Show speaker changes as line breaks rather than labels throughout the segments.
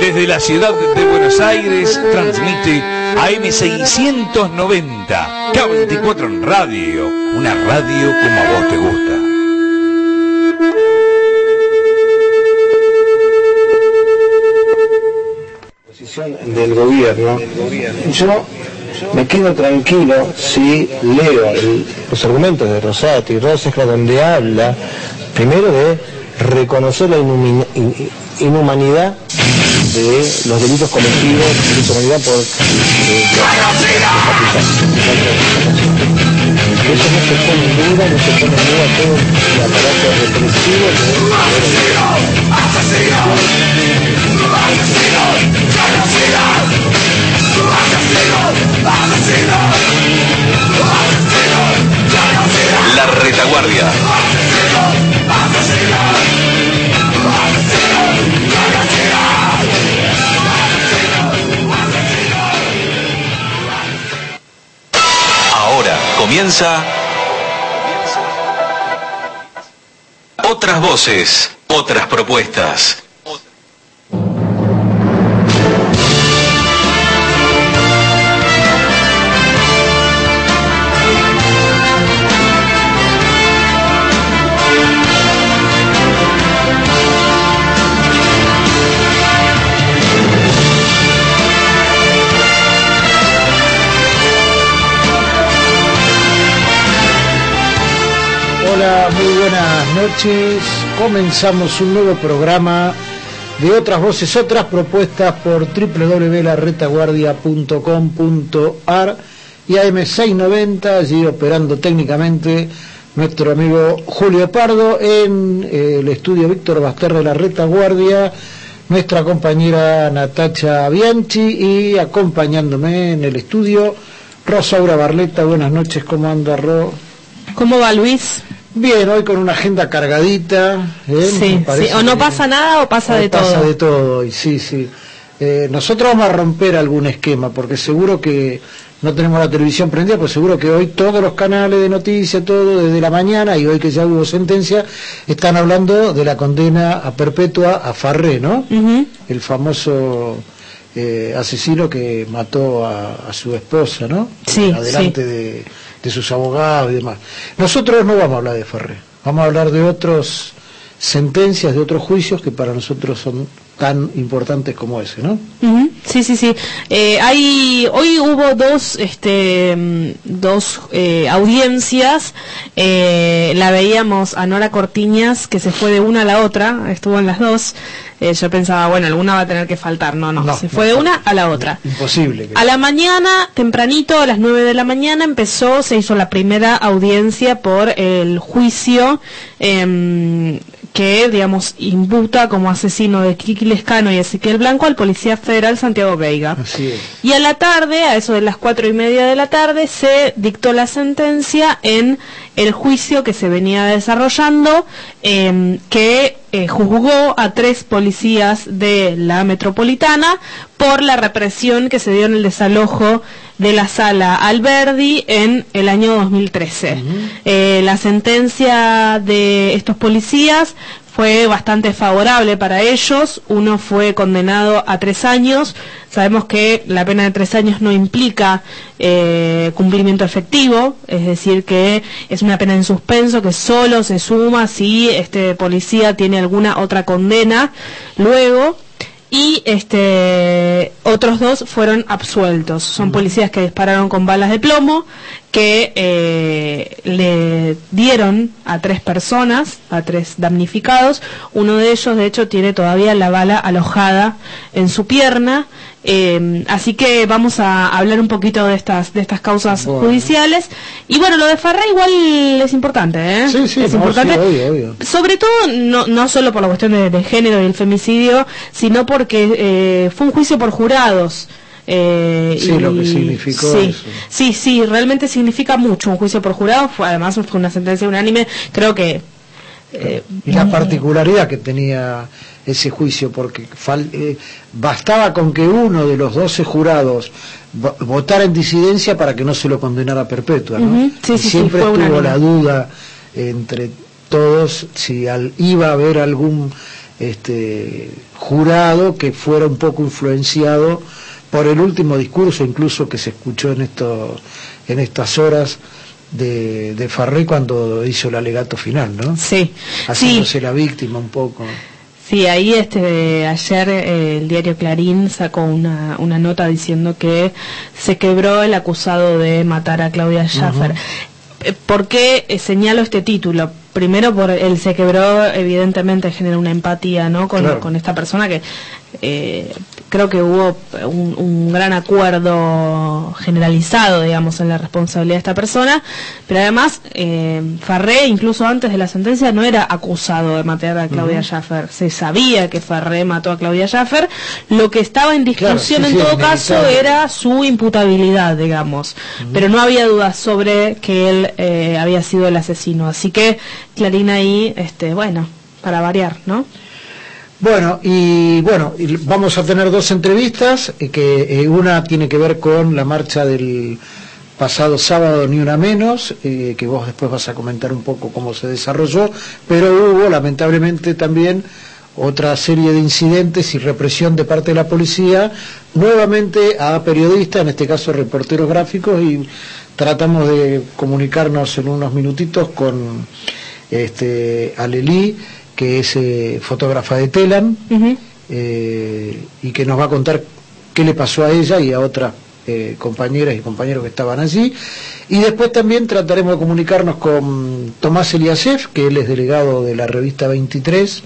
Desde la ciudad de Buenos Aires transmite AM690, K24 en radio, una radio como a vos te gusta.
Posición del gobierno. Yo me quedo tranquilo si leo los argumentos de Rosati, Rosesca, donde habla primero de reconocer la inhumanidad de los delitos cometidos, de humanidad por eh, eso no se pone en duda, no se pone en duda todo el aparato represivo
La retaguardia. Ahora comienza otras voces, otras propuestas.
Noches. Comenzamos un nuevo programa de otras voces, otras propuestas por www.laretaguardia.com.ar y AM690, allí operando técnicamente nuestro amigo Julio Pardo en eh, el estudio Víctor Baster de la Retaguardia, nuestra compañera Natacha Bianchi y acompañándome en el estudio Rosaura Barleta. Buenas noches, ¿cómo anda Ro?
¿Cómo va Luis?
Bien, hoy con una agenda cargadita. ¿eh?
Sí, sí, o no pasa nada o pasa de
pasa
todo.
de todo, y sí, sí. Eh, nosotros vamos a romper algún esquema, porque seguro que no tenemos la televisión prendida, pues seguro que hoy todos los canales de noticias, todo desde la mañana, y hoy que ya hubo sentencia, están hablando de la condena a perpetua a Farré, ¿no? El famoso eh, asesino que mató a, a su esposa, ¿no?
Sí,
Adelante de, de sus abogados y demás. Nosotros no vamos a hablar de Farré, vamos a hablar de otros sentencias, de otros juicios que para nosotros son tan importantes como ese, ¿no?
Sí, sí, sí. Eh, hay, hoy hubo dos, este, mm, dos eh, audiencias. Eh, la veíamos a Nora Cortiñas, que se fue de una a la otra, estuvo en las dos. Yo pensaba, bueno, alguna va a tener que faltar. No, no,
No,
se
no,
fue de una a la otra.
Imposible. que-
A la mañana, tempranito, a las 9 de la mañana, empezó, se hizo la primera audiencia por el juicio em, que, digamos, imputa como asesino de Kiki Lescano y Ezequiel Blanco al Policía Federal Santiago Veiga.
Así es.
Y a la tarde, a eso de las cuatro y media de la tarde, se dictó la sentencia en el juicio que se venía desarrollando, em, que eh, juzgó a tres policías de la metropolitana por la represión que se dio en el desalojo de la sala Alberdi en el año 2013. Eh, la sentencia de estos policías fue bastante favorable para ellos. Uno fue condenado a tres años. Sabemos que la pena de tres años no implica eh, cumplimiento efectivo, es decir, que es una pena en suspenso que solo se suma si este policía tiene alguna otra condena luego y este otros dos fueron absueltos. Son policías que dispararon con balas de plomo, que eh, le dieron a tres personas, a tres damnificados. Uno de ellos, de hecho, tiene todavía la bala alojada en su pierna. Eh, así que vamos a hablar un poquito de estas de estas causas
Bueno.
judiciales. Y bueno, lo de Farré igual es importante, ¿eh?
Sí, sí,
es
no,
importante.
sí, obvio, obvio.
Sobre todo, no, no solo por la cuestión de, de género y el femicidio, sino porque eh, fue un juicio por jurados. eh,
Sí, lo que significó
sí,
eso.
Sí, sí, realmente significa mucho un juicio por jurados. Fue, además, fue una sentencia unánime. Creo que. eh,
Y la particularidad que tenía ese juicio, porque eh, bastaba con que uno de los 12 jurados vo- votara en disidencia para que no se lo condenara a perpetua,
sí,
Y
sí, sí,
siempre
fue
estuvo la duda entre todos si al- iba a haber algún este, jurado que fuera un poco influenciado por el último discurso incluso que se escuchó en, esto, en estas horas de, de Farré cuando hizo el alegato final, ¿no?
Sí.
Haciéndose la víctima un poco.
Sí, ahí este ayer eh, el diario Clarín sacó una, una nota diciendo que se quebró el acusado de matar a Claudia Schaffer. Eh, ¿Por qué eh, señalo este título? Primero, por él se quebró, evidentemente genera una empatía ¿no? con, con esta persona que eh, creo que hubo un, gran acuerdo generalizado, digamos, en la responsabilidad de esta persona, pero además eh, Farré, incluso antes de la sentencia, no era acusado de matar a Claudia Schaffer. Se sabía que Farré mató a Claudia Schaffer. Lo que estaba en discusión en todo caso era su imputabilidad, digamos, pero no había dudas sobre que él eh, había sido el asesino. Así que Clarina ahí, este, bueno, para variar, ¿no?
Bueno, y bueno, vamos a tener dos entrevistas, eh, que eh, una tiene que ver con la marcha del pasado sábado, ni una menos, eh, que vos después vas a comentar un poco cómo se desarrolló, pero hubo lamentablemente también otra serie de incidentes y represión de parte de la policía, nuevamente a periodistas, en este caso reporteros gráficos, y tratamos de comunicarnos en unos minutitos con este, Alelí que es eh, fotógrafa de Telam eh, y que nos va a contar qué le pasó a ella y a otras eh, compañeras y compañeros que estaban allí. Y después también trataremos de comunicarnos con Tomás Eliasef, que él es delegado de la revista 23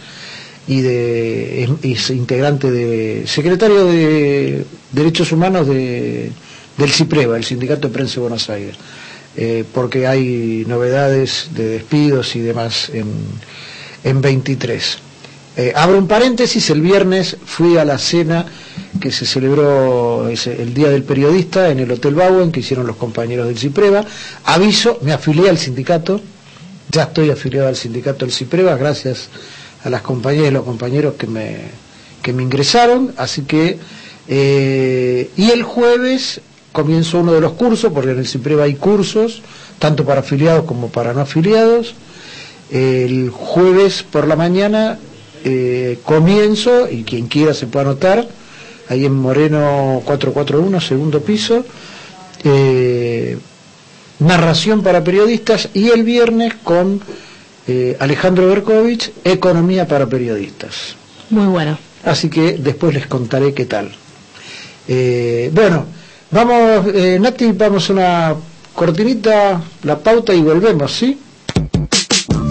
y de, es, integrante de secretario de Derechos Humanos de, del CIPREVA, el Sindicato de Prensa de Buenos Aires, porque hay novedades de despidos y demás en en 23. Eh, abro un paréntesis, el viernes fui a la cena que se celebró el Día del Periodista en el Hotel Bauen, que hicieron los compañeros del CIPREVA. Aviso, me afilié al sindicato, ya estoy afiliado al sindicato del CIPREVA, gracias a las compañeras y los compañeros que me, que me ingresaron, así que... Eh, y el jueves comienzo uno de los cursos, porque en el CIPREVA hay cursos, tanto para afiliados como para no afiliados. El jueves por la mañana eh, comienzo, y quien quiera se puede anotar, ahí en Moreno 441, segundo piso, eh, narración para periodistas, y el viernes con eh, Alejandro Berkovich, economía para periodistas.
Muy bueno.
Así que después les contaré qué tal. bueno, vamos, Nati, vamos a una cortinita, la pauta y volvemos, ¿sí?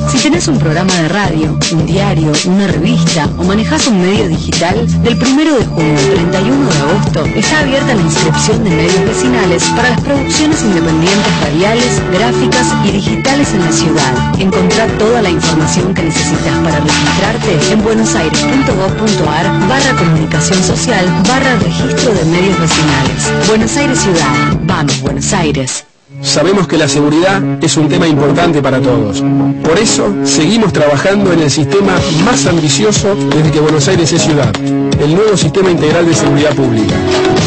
Si tenés un programa de radio, un diario, una revista o manejas un medio digital, del 1 de junio al 31 de agosto está abierta la inscripción de medios vecinales para las producciones independientes radiales, gráficas y digitales en la ciudad. Encontrá toda la información que necesitas para registrarte en buenosaires.gov.ar barra comunicación social barra registro de medios vecinales. Buenos Aires Ciudad. Vamos, Buenos Aires.
Sabemos que la seguridad es un tema importante para todos. Por eso, seguimos trabajando en el sistema más ambicioso desde que Buenos Aires es ciudad, el nuevo Sistema Integral de Seguridad Pública.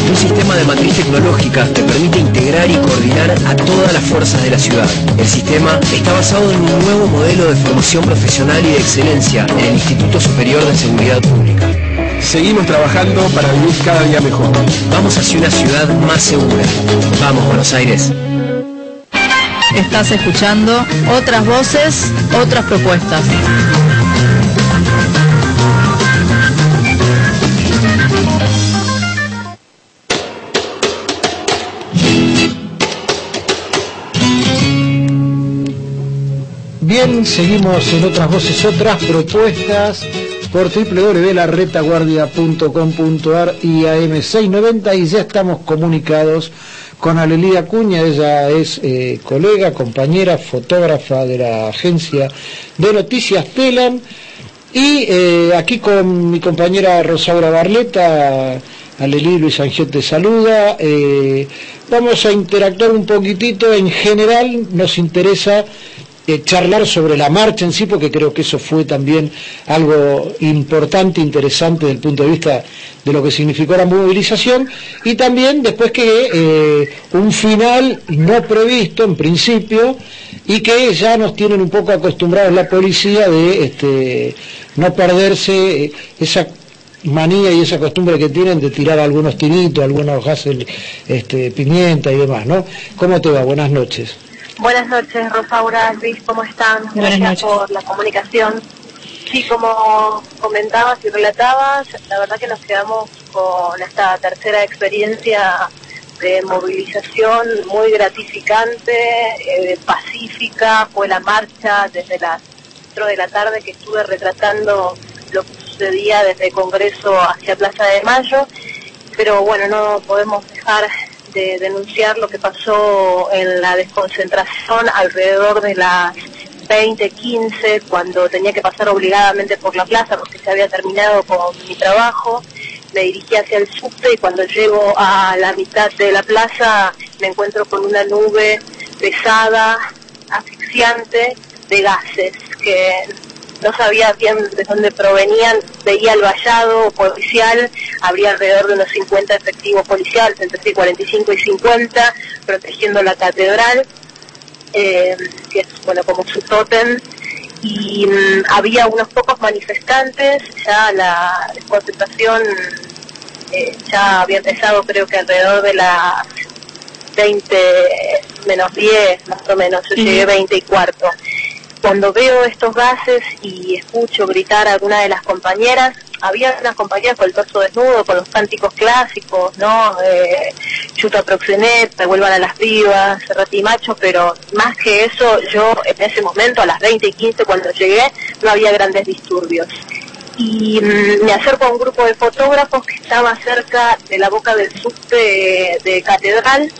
Un sistema de matriz tecnológica que permite integrar y coordinar a todas las fuerzas de la ciudad. El sistema está basado en un nuevo modelo de formación profesional y de excelencia en el Instituto Superior de Seguridad Pública.
Seguimos trabajando para vivir cada día mejor.
Vamos hacia una ciudad más segura. Vamos, Buenos Aires.
Estás escuchando otras voces, otras propuestas.
Bien, seguimos en otras voces, otras propuestas por www.larretaguardia.com.ar y AM690 y ya estamos comunicados con Alelía Cuña, ella es eh, colega, compañera, fotógrafa de la agencia de noticias Telam, y eh, aquí con mi compañera Rosaura Barleta, Alelí Luis Ángel te saluda, eh, vamos a interactuar un poquitito, en general nos interesa charlar sobre la marcha en sí, porque creo que eso fue también algo importante, interesante desde el punto de vista de lo que significó la movilización, y también después que eh, un final no previsto en principio y que ya nos tienen un poco acostumbrados la policía de este, no perderse eh, esa manía y esa costumbre que tienen de tirar algunos tiritos, algunos gases, este, pimienta y demás, ¿no? ¿Cómo te va? Buenas noches.
Buenas noches, Rosaura, Luis, ¿cómo están?
Buenas
Gracias por la comunicación. Sí, como comentabas y relatabas, la verdad que nos quedamos con esta tercera experiencia de movilización muy gratificante, eh, pacífica, fue la marcha desde las 4 de la tarde que estuve retratando lo que sucedía desde Congreso hacia Plaza de Mayo, pero bueno, no podemos dejar de denunciar lo que pasó en la desconcentración alrededor de las 20, 15, cuando tenía que pasar obligadamente por la plaza porque se había terminado con mi trabajo. Me dirigí hacia el subte y cuando llego a la mitad de la plaza me encuentro con una nube pesada, asfixiante de gases que no sabía bien de dónde provenían, veía el vallado policial, habría alrededor de unos 50 efectivos policiales, entre 45 y 50, protegiendo la catedral, eh, que es bueno como su tótem, y mm, había unos pocos manifestantes, ya la concentración eh, ya había empezado creo que alrededor de las 20 menos 10 más o menos, yo llegué 20 y cuarto cuando veo estos gases y escucho gritar a alguna de las compañeras, había unas compañeras con el torso desnudo, con los cánticos clásicos, ¿no? Eh, chuta proxenet, vuelvan a las pibas, macho, pero más que eso, yo en ese momento, a las 20 y 15 cuando llegué, no había grandes disturbios. Y mm, me acerco a un grupo de fotógrafos que estaba cerca de la boca del subte de Catedral,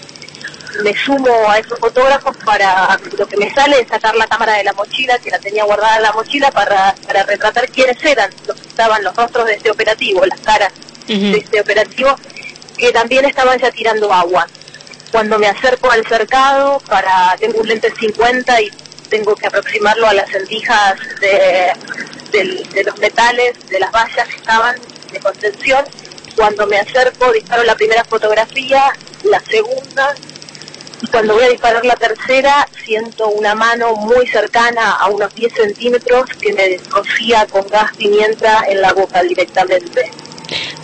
me sumo a esos fotógrafos para lo que me sale es sacar la cámara de la mochila, que la tenía guardada en la mochila, para, para retratar quiénes eran los que estaban los rostros de este operativo, las caras de este operativo, que también estaban ya tirando agua. Cuando me acerco al cercado, para tengo un lente 50 y tengo que aproximarlo a las sentijas de, de los metales, de las vallas que estaban de contención, cuando me acerco disparo la primera fotografía, la segunda cuando voy a disparar la tercera siento una mano muy cercana a unos 10 centímetros que me rocía con gas pimienta en la boca directamente.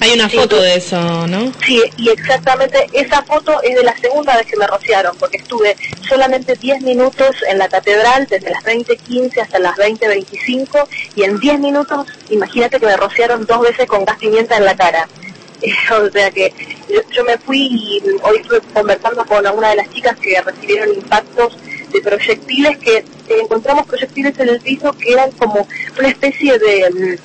Hay una foto de eso, ¿no?
Sí, y exactamente esa foto es de la segunda vez que me rociaron, porque estuve solamente 10 minutos en la catedral, desde las 20.15 hasta las 20.25, y en 10 minutos, imagínate que me rociaron dos veces con gas pimienta en la cara. o sea que yo, me fui y hoy estuve conversando con una de las chicas que recibieron impactos de proyectiles que eh, encontramos proyectiles en el piso que eran como una especie de,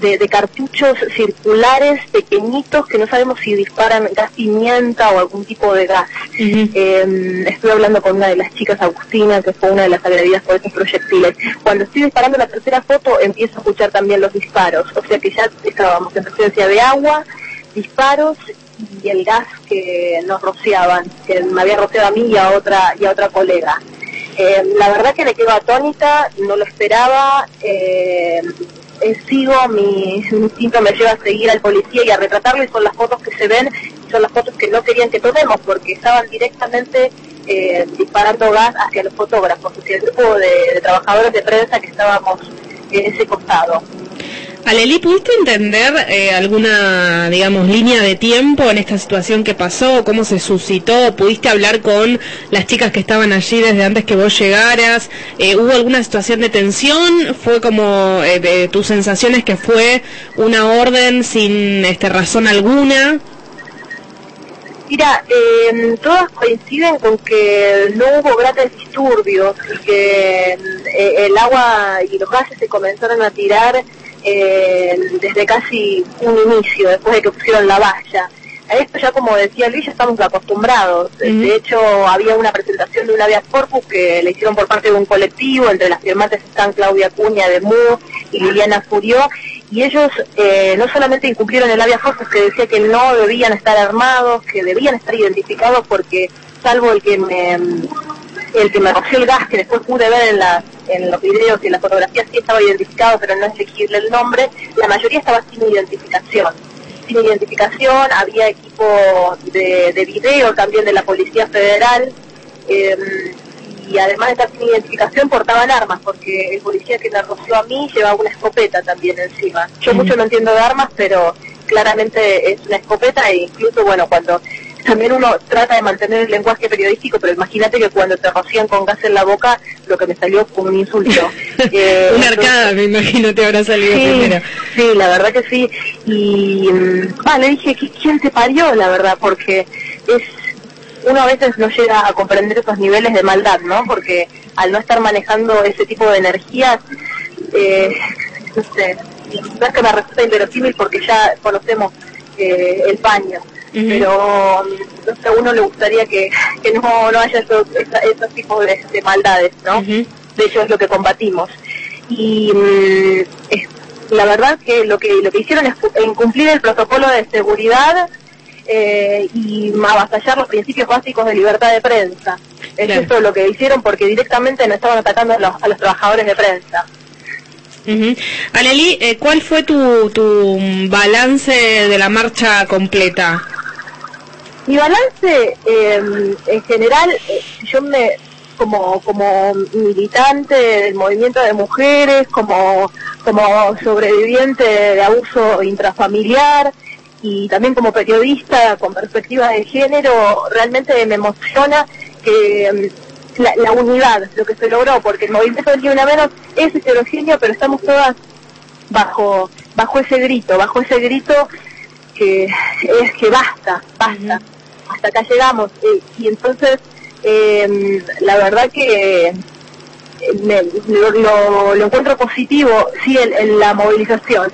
de, cartuchos circulares pequeñitos que no sabemos si disparan gas pimienta o algún tipo de gas. Em, estuve hablando con una de las chicas, Agustina, que fue una de las agredidas por esos proyectiles. Cuando estoy disparando la tercera foto empiezo a escuchar también los disparos, o sea que ya estábamos en presencia de agua, disparos y el gas que nos rociaban, que me había rociado a mí y a otra, y a otra colega. Eh, la verdad que me quedo atónita, no lo esperaba, eh, eh, sigo, mi, instinto me lleva a seguir al policía y a retratarlo y son las fotos que se ven, son las fotos que no querían que tomemos porque estaban directamente disparando gas hacia los fotógrafos, hacia el grupo de trabajadores de prensa que estábamos en ese costado.
Aleli, ¿pudiste entender eh, alguna, digamos, línea de tiempo en esta situación que pasó? ¿Cómo se suscitó? ¿Pudiste hablar con las chicas que estaban allí desde antes que vos llegaras? Eh, ¿Hubo alguna situación de tensión? ¿Fue como eh, de tus sensaciones que fue una orden sin este, razón alguna?
Mira, eh, todas coinciden con que no hubo grandes disturbios y que el agua y los gases se comenzaron a tirar eh, desde casi un inicio, después de que pusieron la valla. A esto ya como decía Luis, ya estamos acostumbrados. De hecho, había una presentación de un habeas corpus que le hicieron por parte de un colectivo, entre las firmantes están Claudia Cuña de MU y Liliana Furió, y ellos eh, no solamente incumplieron el habeas corpus que decía que no debían estar armados, que debían estar identificados porque, salvo el que me el que me roció el gas, que después pude ver en, la, en los videos y en las fotografías sí estaba identificado, pero no es legible el nombre, la mayoría estaba sin identificación. Sin identificación, había equipo de, de video también de la Policía Federal, eh, y además de estar sin identificación portaban armas, porque el policía que me roció a mí llevaba una escopeta también encima. Yo mucho no entiendo de armas, pero claramente es una escopeta e incluso, bueno, cuando también uno trata de mantener el lenguaje periodístico, pero imagínate que cuando te rocían con gas en la boca, lo que me salió fue un insulto.
eh, Una arcada, me imagino, te habrá salido
sí,
primero.
Sí, la verdad que sí. Y ah, le dije, ¿quién te parió, la verdad? Porque es uno a veces no llega a comprender esos niveles de maldad, ¿no? Porque al no estar manejando ese tipo de energías, eh, no sé, no es que me resulta inverosímil porque ya conocemos eh, el paño, pero no sé, a uno le gustaría que, que no, no haya esos, tipos de, de maldades, ¿no? De hecho es lo que combatimos. Y mm, es- la verdad que lo que lo que hicieron es cu- incumplir el protocolo de seguridad eh, y avasallar los principios básicos de libertad de prensa. Es
Claro.
eso lo que hicieron porque directamente no estaban atacando a los, a los trabajadores de prensa.
Ujú. Aleli, eh, ¿cuál fue tu, tu balance de la marcha completa?
Mi balance, eh, en general, eh, yo me, como, como militante del movimiento de mujeres, como, como sobreviviente de abuso intrafamiliar y también como periodista con perspectiva de género, realmente me emociona que mm, la, unidad, lo que se logró, porque el movimiento del Una Menos es heterogéneo, pero estamos todas bajo, bajo ese grito, bajo ese grito que es que basta, basta, hasta acá llegamos. eh, y entonces, eh, la verdad que eh, me- lo, lo- lo encuentro positivo, sí, en, la movilización,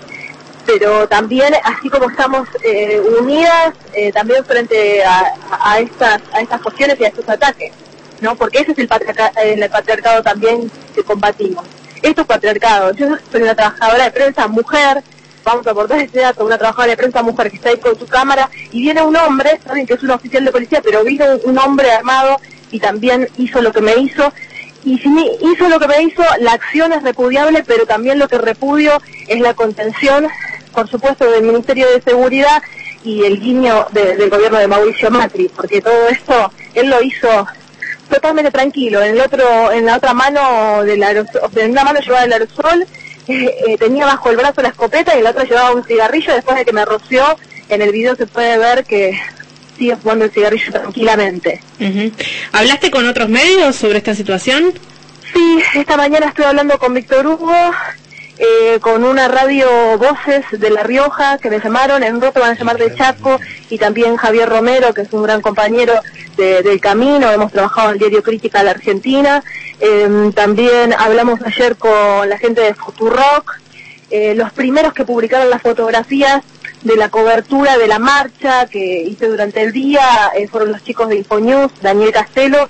pero también, así como estamos eh, unidas, eh, también frente a, a estas, a estas cuestiones y a estos ataques, ¿no? Porque ese es el, patriarca- el patriarcado también que combatimos. Esto es patriarcado. Yo soy una trabajadora de prensa mujer, vamos a aportar este dato, una trabajadora de prensa mujer que está ahí con su cámara y viene un hombre, saben que es un oficial de policía, pero vino un, hombre armado y también hizo lo que me hizo. Y si me hizo lo que me hizo, la acción es repudiable, pero también lo que repudio es la contención, por supuesto, del Ministerio de Seguridad y el guiño de- del gobierno de Mauricio Macri, porque todo esto él lo hizo totalmente tranquilo. En el otro, en la otra mano del aerosol, en una mano llevaba el aerosol, eh, tenía bajo el brazo la escopeta y en la otra llevaba un cigarrillo. Después de que me roció, en el video se puede ver que sigue fumando el cigarrillo tranquilamente.
Ujú. ¿Hablaste con otros medios sobre esta situación?
Sí, esta mañana estoy hablando con Víctor Hugo, eh, con una radio Voces de La Rioja que me llamaron, en Roto van a llamar de Chaco, y también Javier Romero, que es un gran compañero de- del camino, hemos trabajado en el diario Crítica de la Argentina, Eh, también hablamos ayer con la gente de Futurock, eh, los primeros que publicaron las fotografías de la cobertura de la marcha que hice durante el día eh, fueron los chicos de Infonews, Daniel Castelo,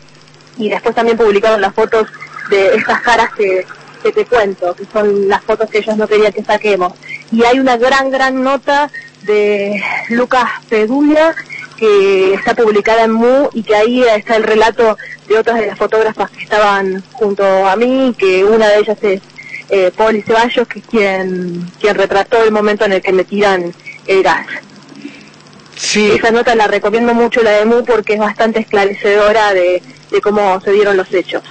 y después también publicaron las fotos de estas caras que, que te cuento, que son las fotos que ellos no querían que saquemos. Y hay una gran, gran nota de Lucas Pedulla que está publicada en MU y que ahí está el relato de otras de las fotógrafas que estaban junto a mí, que una de ellas es eh, Poli Ceballos, que es quien, quien retrató el momento en el que me tiran el gas.
Sí.
Esa nota la recomiendo mucho, la de MU, porque es bastante esclarecedora de, de cómo se dieron los hechos.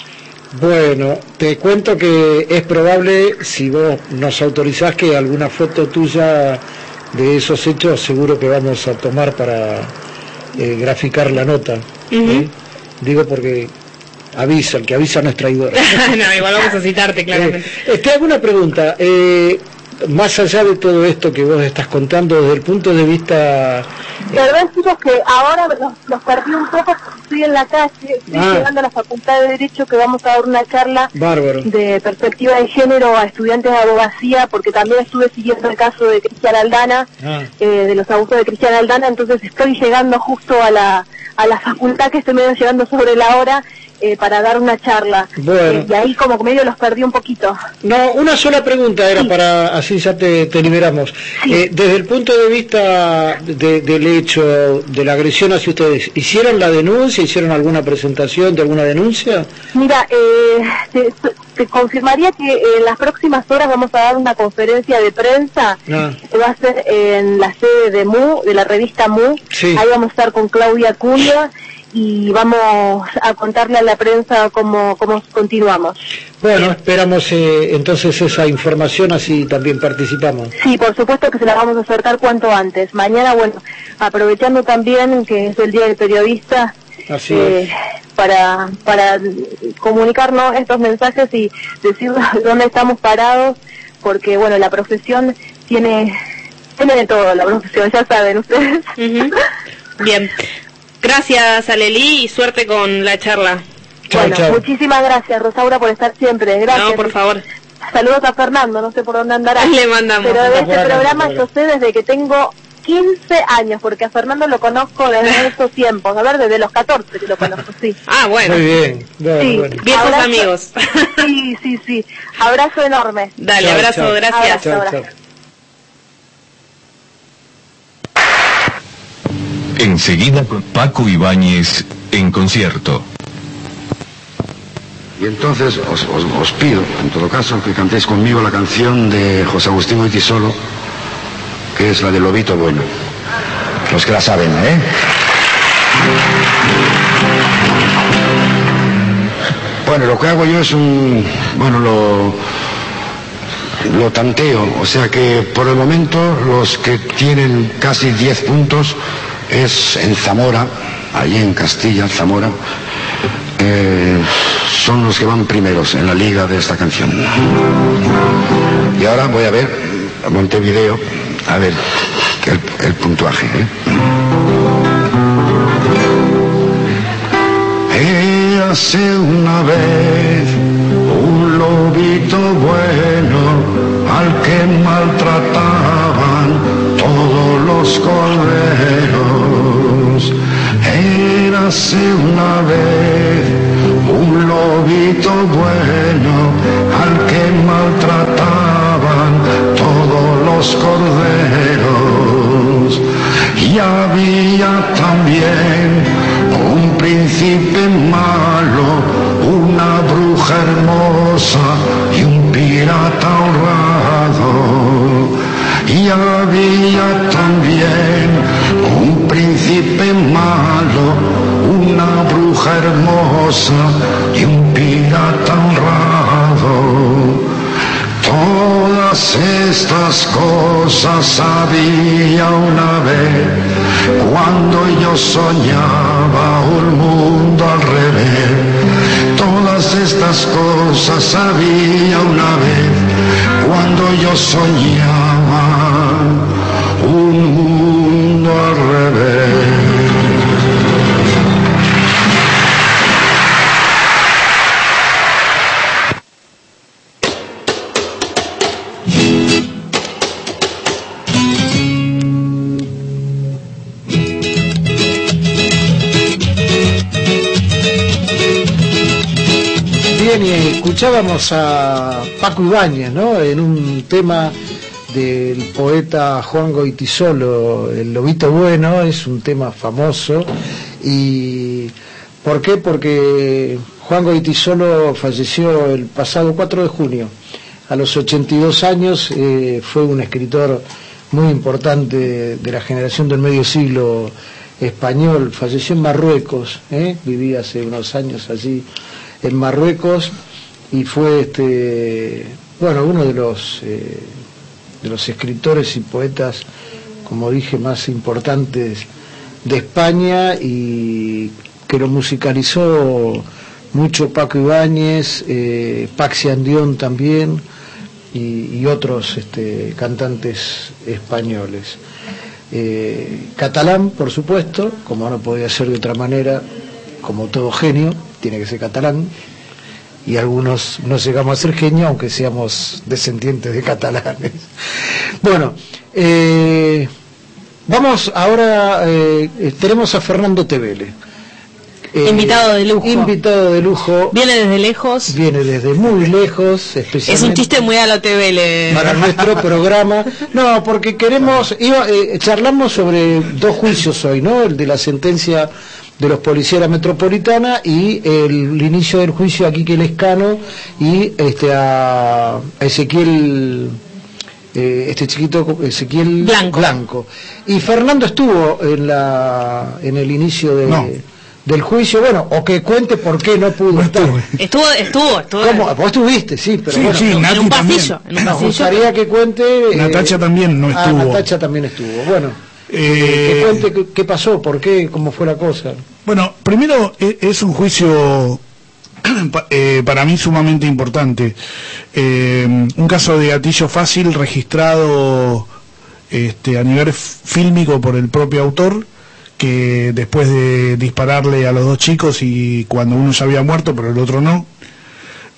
Bueno, te cuento que es probable, si vos nos autorizás, que alguna foto tuya de esos hechos seguro que vamos a tomar para eh, graficar la nota. ¿eh? Digo porque avisa, el que avisa no es traidor.
no, igual vamos a citarte, claramente.
Eh, te hago una pregunta. Más allá de todo esto que vos estás contando, desde el punto de vista...
La verdad, chicos, que ahora los, los perdí un poco estoy en la calle, estoy
Ah.
llegando a la Facultad de Derecho que vamos a dar una charla
Bárbaro.
de perspectiva de género a estudiantes de abogacía, porque también estuve siguiendo el caso de Cristian Aldana,
Ah.
eh, de los abusos de Cristian Aldana, entonces estoy llegando justo a la, a la facultad que estoy medio llegando sobre la hora eh, para dar una charla.
Bueno.
Eh, y ahí como medio los perdí un poquito.
No, una sola pregunta era para, así ya te, te liberamos. Eh, desde el punto de vista de- del hecho de la agresión hacia ustedes, ¿hicieron la denuncia? ¿Hicieron alguna presentación de alguna denuncia?
Mira, eh, te, te confirmaría que en las próximas horas vamos a dar una conferencia de prensa
Ah,
que va a ser en la sede de MU, de la revista MU.
Sí.
Ahí vamos a estar con Claudia Cunia y vamos a contarle a la prensa cómo, cómo continuamos.
bueno, esperamos eh, entonces esa información, así también participamos.
Sí, por supuesto que se la vamos a acercar cuanto antes. Mañana, bueno, aprovechando también que es el Día del Periodista,
Así
eh, para, para comunicarnos estos mensajes y decir dónde estamos parados, porque, bueno, la profesión tiene, tiene de todo, la profesión, ya saben ustedes.
Bien. Gracias, Aleli, y suerte con la charla.
bueno, muchísimas gracias, Rosaura, por estar siempre. Gracias.
No, por favor.
Saludos a Fernando, no sé por dónde andará.
Le mandamos.
Pero de este programa yo sé desde que tengo 15 años, porque a Fernando lo conozco desde esos tiempos. A ver, desde los 14 que lo conozco, sí.
Ah, bueno.
Muy bien,
Sí.
bueno.
Viejos
Abrazo.
amigos.
Sí, sí, sí. Abrazo enorme.
Dale, abrazo, gracias.
Abrazo,
Chao,
abrazo.
Enseguida con Paco Ibáñez en concierto.
Y entonces os, os- pido, en todo caso, que cantéis conmigo la canción de José Agustín Oitisolo, que es la de Lobito Bueno. Los que la saben, ¿eh? Bueno, lo que hago yo es un... Bueno, lo... Lo tanteo, o sea que por el momento los que tienen casi 10 puntos es en Zamora, allí en Castilla, Zamora, eh, son los que van primeros en la liga de esta canción. Y ahora voy a ver a Montevideo, a ver el, el puntuaje. ¿eh? Érase una vez un lobito bueno al que maltrataban todos los corderos. Érase una vez un lobito bueno al que maltrataban todos los corderos. Y había también un príncipe malo, una bruja hermosa y un pirata honrado. Y había también príncipe malo, una bruja hermosa y un pirata honrado. Todas estas cosas había una vez cuando yo soñaba un mundo al revés. Todas estas cosas había una vez cuando yo soñaba
Bien, y escuchábamos a Paco Ibáñez, ¿no? En un tema del poeta Juan Goitisolo, El Lobito Bueno, es un tema famoso. ¿Y por qué? Porque Juan Goitisolo falleció el pasado 4 de junio. A los 82 años eh, fue un escritor muy importante de la generación del medio siglo español. Falleció en Marruecos, ¿eh? vivía hace unos años allí en Marruecos y fue este bueno uno de los eh, de los escritores y poetas como dije más importantes de España y que lo musicalizó mucho Paco Ibáñez, eh, Paxi Andión también y, otros este, cantantes españoles. Eh, catalán, por supuesto, como no podía ser de otra manera, como todo genio, tiene que ser catalán, y algunos no llegamos a ser genio, aunque seamos descendientes de catalanes. Bueno, eh, vamos ahora, eh, eh, tenemos a Fernando Tevele. eh,
Invitado de lujo.
Invitado de lujo.
Viene desde lejos.
Viene desde muy lejos, especialmente.
Es un chiste muy a la TV. Le...
Para nuestro programa. No, porque queremos. Iba, eh, charlamos sobre dos juicios hoy, ¿no? El de la sentencia de los policías de la metropolitana y el, el inicio del juicio a Quique Lescano y este a, Ezequiel eh, este chiquito Ezequiel
Blanco.
y Fernando estuvo en la en el inicio de,
No.
del juicio bueno o que cuente por qué no pudo estar
Estuvo, estuvo, estuvo.
¿Cómo? vos estuviste sí pero
Sí,
bueno,
sí,
en
Nati
un pasillo. En un
nos
pasillo.
gustaría que cuente eh,
Natacha también no
ah,
estuvo.
Natacha también estuvo bueno
Eh,
que cuente qué, qué pasó por qué cómo fue la cosa
Bueno, primero e- es un juicio eh, para mí sumamente importante. Eh, un caso de gatillo fácil registrado este, a nivel fílmico por el propio autor que después de dispararle a los dos chicos y cuando uno ya había muerto pero el otro no,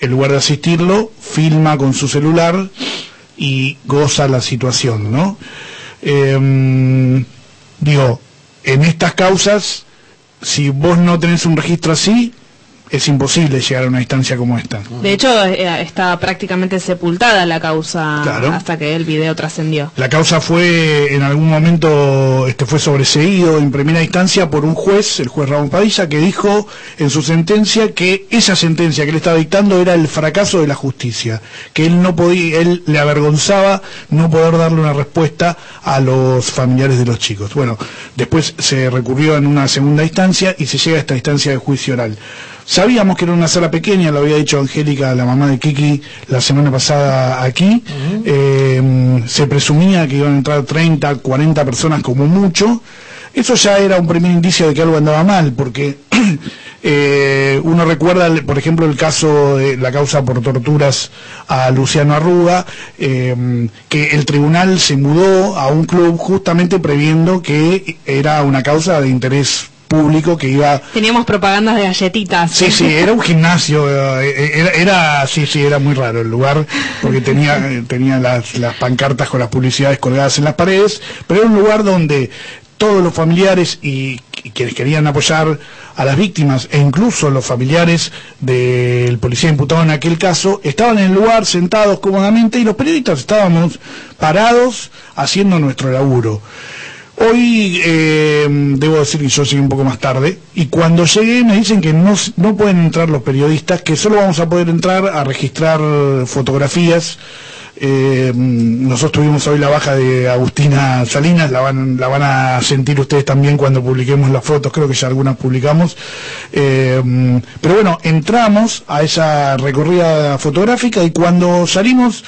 en lugar de asistirlo, filma con su celular y goza la situación, ¿no? Eh, digo, en estas causas, si vos no tenés un registro así, es imposible llegar a una instancia como esta.
De hecho, eh, está prácticamente sepultada la causa
Claro.
hasta que el video trascendió.
La causa fue, en algún momento, este fue sobreseído en primera instancia por un juez, el juez Ramón Padilla, que dijo en su sentencia que esa sentencia que él estaba dictando era el fracaso de la justicia, que él no podía, él le avergonzaba no poder darle una respuesta a los familiares de los chicos. Bueno, después se recurrió en una segunda instancia y se llega a esta instancia de juicio oral. Sabíamos que era una sala pequeña, lo había dicho Angélica, la mamá de Kiki, la semana pasada aquí. Eh, se presumía que iban a entrar 30, 40 personas como mucho. Eso ya era un primer indicio de que algo andaba mal, porque eh, uno recuerda, por ejemplo, el caso de la causa por torturas a Luciano Arruga, eh, que el tribunal se mudó a un club justamente previendo que era una causa de interés público que iba
Teníamos propagandas de galletitas.
Sí, sí, era un gimnasio, eh, era, era, sí, sí, era muy raro el lugar, porque tenía, tenía las, las pancartas con las publicidades colgadas en las paredes, pero era un lugar donde todos los familiares y, y quienes querían apoyar a las víctimas, e incluso los familiares del policía imputado en aquel caso, estaban en el lugar sentados cómodamente y los periodistas estábamos parados haciendo nuestro laburo. Hoy eh, debo decir que yo llegué un poco más tarde y cuando llegué me dicen que no, no pueden entrar los periodistas, que solo vamos a poder entrar a registrar fotografías. Eh, nosotros tuvimos hoy la baja de Agustina Salinas, la van, la van a sentir ustedes también cuando publiquemos las fotos, creo que ya algunas publicamos. Eh, pero bueno, entramos a esa recorrida fotográfica y cuando salimos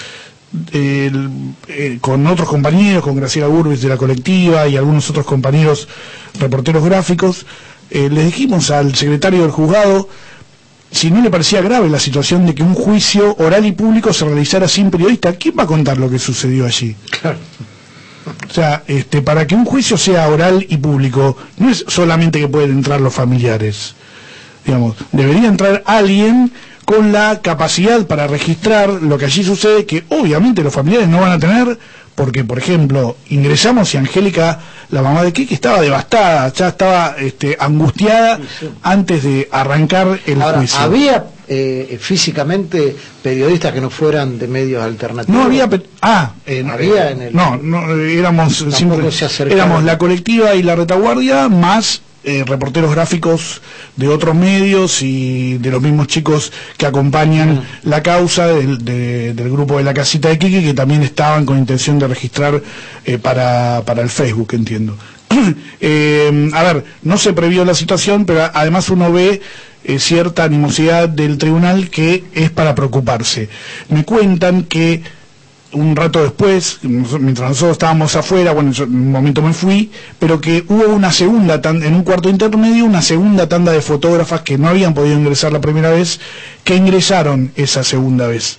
el- eh, con otros compañeros, con Graciela Burbis de la colectiva y algunos otros compañeros reporteros gráficos, eh, le dijimos al secretario del juzgado si no le parecía grave la situación de que un juicio oral y público se realizara sin periodista. ¿Quién va a contar lo que sucedió allí? O sea, este, para que un juicio sea oral y público, no es solamente que pueden entrar los familiares. Digamos, debería entrar alguien con la capacidad para registrar lo que allí sucede, que obviamente los familiares no van a tener, porque, por ejemplo, ingresamos y Angélica, la mamá de Kiki, estaba devastada, ya estaba este, angustiada antes de arrancar el
Ahora,
juicio.
¿había eh, físicamente periodistas que no fueran de medios alternativos?
No había... Ah, en-
Había
eh,
en el-
No, no, éramos... Éramos la colectiva y la retaguardia, más eh, reporteros gráficos de otros medios y de los mismos chicos que acompañan la causa del, de- del grupo de la casita de Kiki, que también estaban con intención de registrar eh, para, para el Facebook, entiendo. Eh, a ver, no se previó la situación, pero además uno ve eh, cierta animosidad del tribunal que es para preocuparse. Me cuentan que un rato después, mientras nosotros estábamos afuera, bueno, en un momento me fui, pero que hubo una segunda tanda, en un cuarto intermedio, una segunda tanda de fotógrafas que no habían podido ingresar la primera vez, que ingresaron esa segunda vez.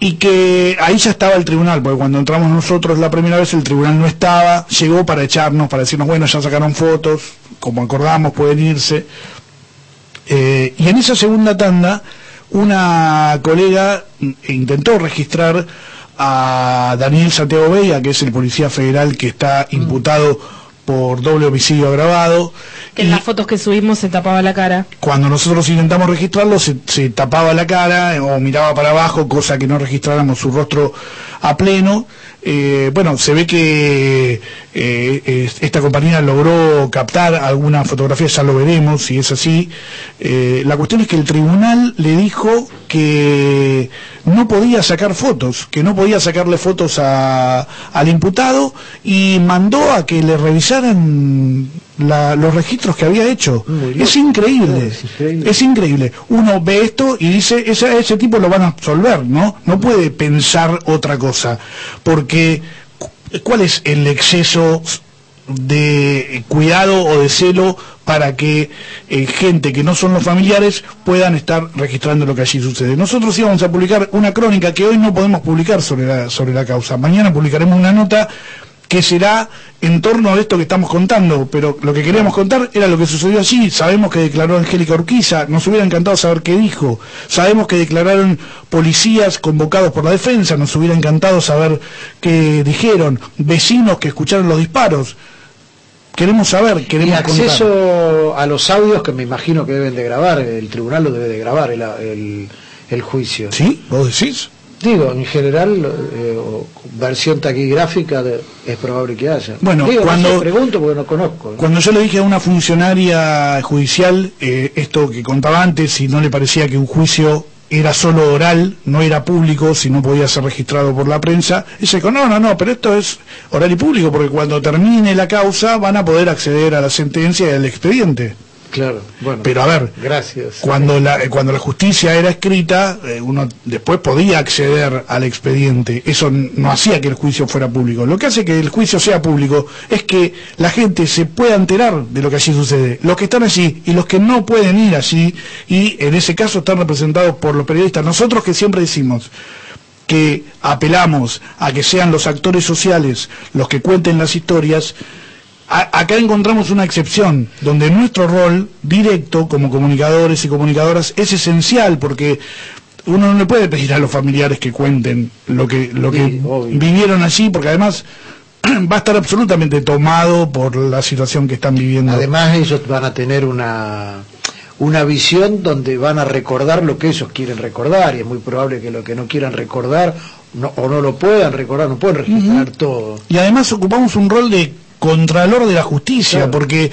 Y que ahí ya estaba el tribunal, porque cuando entramos nosotros la primera vez el tribunal no estaba, llegó para echarnos, para decirnos, bueno, ya sacaron fotos, como acordamos, pueden irse. Eh, y en esa segunda tanda, una colega mm, intentó registrar a Daniel Santiago Vega, que es el policía federal que está imputado por doble homicidio agravado.
Que en las fotos que subimos se tapaba la cara.
Cuando nosotros intentamos registrarlo, se, se tapaba la cara o miraba para abajo, cosa que no registráramos su rostro a pleno. Eh, bueno, se ve que eh, es- esta compañía logró captar alguna fotografía, ya lo veremos si es así. Eh, la cuestión es que el tribunal le dijo que no podía sacar fotos, que no podía sacarle fotos a- al imputado y mandó a que le revisaran la- los registros que había hecho. Es increíble, es increíble. Uno ve esto y dice, ese, ese tipo lo van a absolver, ¿no? No puede pensar otra cosa, porque cu- ¿cuál es el exceso de cuidado o de celo para que eh, gente que no son los familiares puedan estar registrando lo que allí sucede. Nosotros íbamos a publicar una crónica que hoy no podemos publicar sobre la, sobre la causa. Mañana publicaremos una nota que será en torno a esto que estamos contando, pero lo que queríamos contar era lo que sucedió allí. Sabemos que declaró Angélica Urquiza, nos hubiera encantado saber qué dijo. Sabemos que declararon policías convocados por la defensa, nos hubiera encantado saber qué dijeron. Vecinos que escucharon los disparos. Queremos saber,
Y
queremos contar.
acceso a los audios que me imagino que deben de grabar, el tribunal lo debe de grabar, el, el, el juicio.
¿Sí? ¿Vos decís?
Digo, en general, eh, o versión taquigráfica de- es probable que haya.
Bueno,
Digo,
cuando-
pregunto porque no conozco.
Cuando yo le dije a una funcionaria judicial eh, esto que contaba antes, si no le parecía que un juicio era solo oral, no era público, si no podía ser registrado por la prensa, ella dijo, no, no, no, pero esto es oral y público, porque cuando termine la causa van a poder acceder a la sentencia y al expediente.
Claro, bueno.
Pero a ver,
Gracias.
cuando la, eh, cuando la justicia era escrita, eh, uno después podía acceder al expediente. Eso no hacía que el juicio fuera público. Lo que hace que el juicio sea público es que la gente se pueda enterar de lo que allí sucede. Los que están allí y los que no pueden ir allí, y en ese caso están representados por los periodistas. Nosotros que siempre decimos que apelamos a que sean los actores sociales los que cuenten las historias, a- acá encontramos una excepción, donde nuestro rol directo como comunicadores y comunicadoras es esencial, porque uno no le puede pedir a los familiares que cuenten lo que, lo que vivieron allí, porque además va a estar absolutamente tomado por la situación que están viviendo.
Además ellos van a tener una una visión donde van a recordar lo que ellos quieren recordar y es muy probable que lo que no quieran recordar no- o no lo puedan recordar, no pueden registrar todo.
Y además ocupamos un rol de contralor de la justicia, porque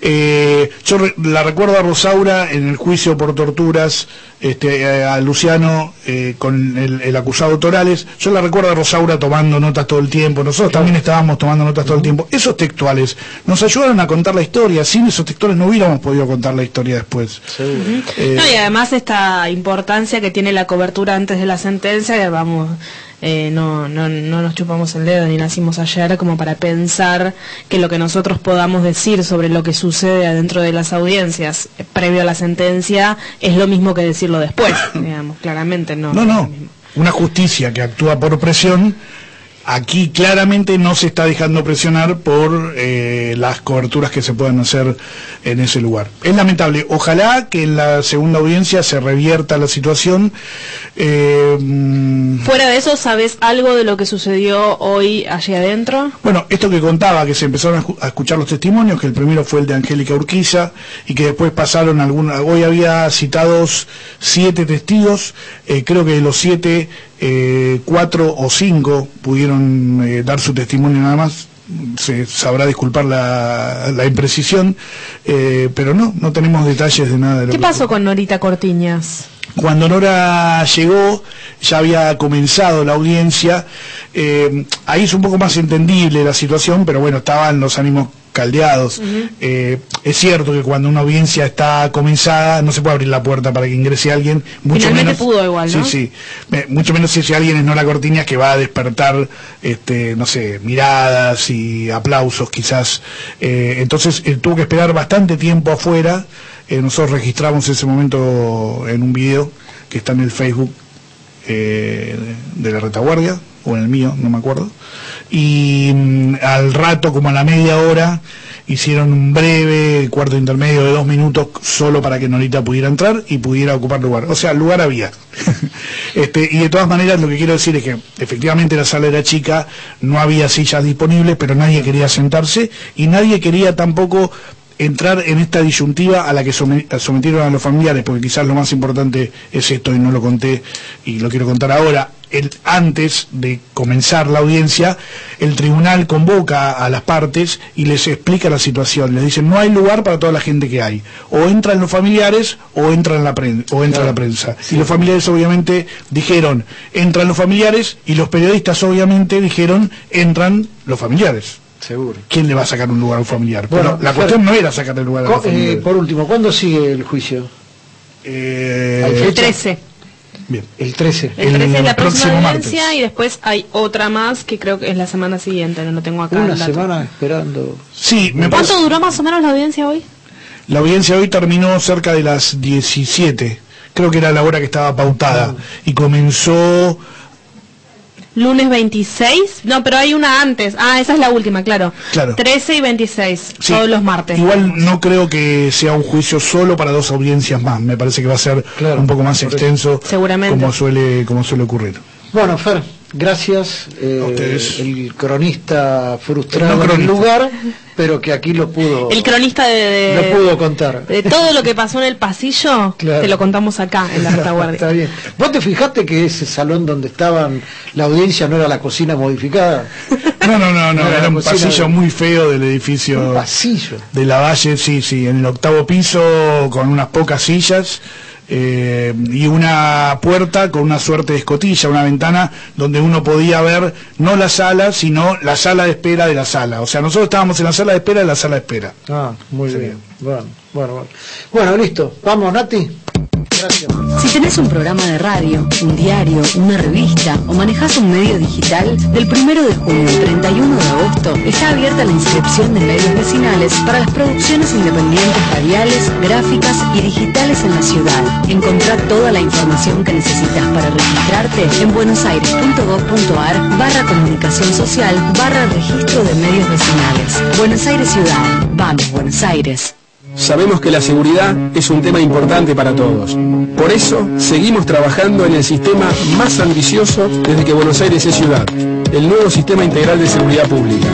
eh, yo re- la recuerdo a Rosaura en el juicio por torturas, este, a Luciano eh, con el, el acusado Torales, yo la recuerdo a Rosaura tomando notas todo el tiempo, nosotros también estábamos tomando notas todo el tiempo. Esos textuales nos ayudaron a contar la historia, sin esos textuales no hubiéramos podido contar la historia después. Eh,
No, y además esta importancia que tiene la cobertura antes de la sentencia, que vamos, eh, no, no, no nos chupamos el dedo ni nacimos ayer como para pensar que lo que nosotros podamos decir sobre lo que sucede adentro de las audiencias eh, previo a la sentencia es lo mismo que decirlo después, digamos, claramente no.
No, no. Una justicia que actúa por presión, aquí claramente no se está dejando presionar por eh, las coberturas que se puedan hacer en ese lugar. Es lamentable. Ojalá que en la segunda audiencia se revierta la situación. Eh, mm,
Fuera de eso, ¿sabes algo de lo que sucedió hoy allí adentro?
Bueno, esto que contaba, que se empezaron a, escuchar los testimonios, que el primero fue el de Angélica Urquiza, y que después pasaron algunos, hoy había citados siete testigos, eh, creo que de los siete, eh, cuatro o cinco pudieron eh, dar su testimonio nada más, se sabrá disculpar la, la imprecisión, eh, pero no, no tenemos detalles de nada de lo
¿Qué
que
pasó con Norita Cortiñas?
cuando Nora llegó, ya había comenzado la audiencia. eh, ahí es un poco más entendible la situación, pero bueno, estaban los ánimos caldeados. Eh, es cierto que cuando una audiencia está comenzada, no se puede abrir la puerta para que ingrese alguien. Mucho
Finalmente
menos,
pudo igual, ¿no?
Sí, sí. Mucho menos si alguien es Nora Cortiñas que va a despertar, este, no sé, miradas y aplausos quizás. Eh, entonces eh, tuvo que esperar bastante tiempo afuera. Nosotros registramos ese momento en un video que está en el Facebook de la retaguardia, o en el mío, no me acuerdo. Y mm, al rato, como a la media hora, hicieron un breve cuarto intermedio de dos minutos solo para que Norita pudiera entrar y pudiera ocupar lugar. O sea, lugar había. este, y de todas maneras lo que quiero decir es que efectivamente la sala era chica, no había sillas disponibles, pero nadie quería sentarse y nadie quería tampoco entrar en esta disyuntiva a la que sometieron a los familiares, porque quizás lo más importante es esto y no lo conté y lo quiero contar ahora. El, antes de comenzar la audiencia, el tribunal convoca a las partes y les explica la situación. Les dice, no hay lugar para toda la gente que hay. O entran los familiares o entran la, o entra la prensa. Y los familiares obviamente dijeron, entran los familiares y los periodistas obviamente dijeron, entran los familiares.
Seguro.
¿Quién le va a sacar un lugar a un familiar? Bueno, la cuestión no era sacar el lugar a un familiar.
Eh, por último, ¿cuándo sigue el juicio?
Eh, el 13.
Bien. El 13.
El 13 es la próxima audiencia y después hay otra más que creo que es la semana siguiente, no lo tengo acá.
Una semana esperando.
Sí,
me ¿Cuánto duró más o menos la audiencia hoy?
La audiencia hoy terminó cerca de las 17. Creo que era la hora que estaba pautada. Ah. Y comenzó
lunes 26. No, pero hay una antes. Ah, esa es la última, claro.
Claro.
13 y 26, todos los martes.
Igual no creo que sea un juicio solo para dos audiencias más. Me parece que va a ser un poco más extenso.
Seguramente.
Como suele, como suele ocurrir.
Bueno, Fer, gracias. Eh, el cronista frustrado en el lugar, pero que aquí lo pudo.
El cronista de,
lo pudo contar.
De todo lo que pasó en el pasillo, te lo contamos acá en la retaguardia.
Está bien. ¿Vos te fijaste que ese salón donde estaban la audiencia no era la cocina modificada?
No, no, no, no, era, un pasillo muy feo del edificio.
Un pasillo.
De la Valle, sí, sí, en el octavo piso con unas pocas sillas eh, y una puerta con una suerte de escotilla, una ventana donde uno podía ver no la sala, sino la sala de espera de la sala. O sea, nosotros estábamos en la sala de espera de la sala de espera.
Ah, muy bien. Bueno, bueno, bueno. Bueno, listo. Vamos, Nati.
Si tenés un programa de radio, un diario, una revista o manejas un medio digital, del 1 de junio al 31 de agosto está abierta la inscripción de medios vecinales para las producciones independientes radiales, gráficas y digitales en la ciudad. Encontrá toda la información que necesitas para registrarte en buenosaires.gov.ar barra comunicación social barra registro de medios vecinales. Buenos Aires Ciudad. Vamos, Buenos Aires.
Sabemos que la seguridad es un tema importante para todos. Por eso, seguimos trabajando en el sistema más ambicioso desde que Buenos Aires es ciudad, el nuevo Sistema Integral de Seguridad Pública.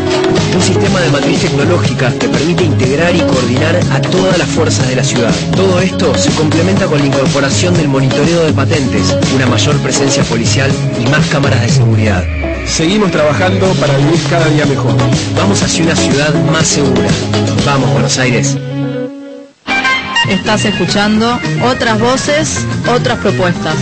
Un sistema de matriz tecnológica que permite integrar y coordinar a todas las fuerzas de la ciudad. Todo esto se complementa con la incorporación del monitoreo de patentes, una mayor presencia policial y más cámaras de seguridad.
Seguimos trabajando para vivir cada día mejor.
Vamos hacia una ciudad más segura. Vamos, Buenos Aires.
Estás escuchando otras voces, otras propuestas.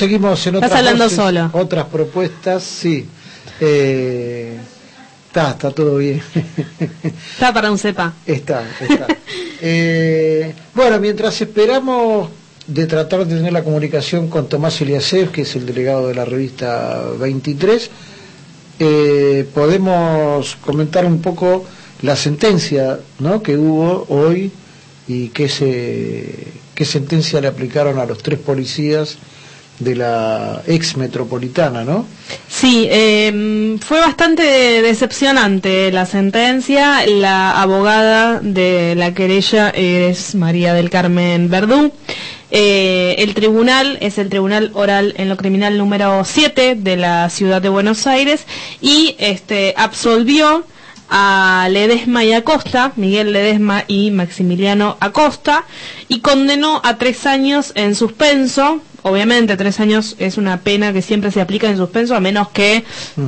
Seguimos en otras,
hablando solo.
otras propuestas, sí. Eh, está, está todo bien.
está para un cepa.
Está, está. Eh, bueno, mientras esperamos de tratar de tener la comunicación con Tomás Eliasev, que es el delegado de la revista 23, eh, podemos comentar un poco la sentencia ¿no? que hubo hoy y qué, se, qué sentencia le aplicaron a los tres policías de la ex metropolitana, ¿no?
Sí, em, fue bastante decepcionante la sentencia. La abogada de la querella es María del Carmen Verdú. Eh, el tribunal es el Tribunal Oral en lo Criminal número 7 de la Ciudad de Buenos Aires y este, absolvió a Ledesma y Acosta, Miguel Ledesma y Maximiliano Acosta, y condenó a tres años en suspenso. Obviamente, tres años es una pena que siempre se aplica en suspenso, a menos que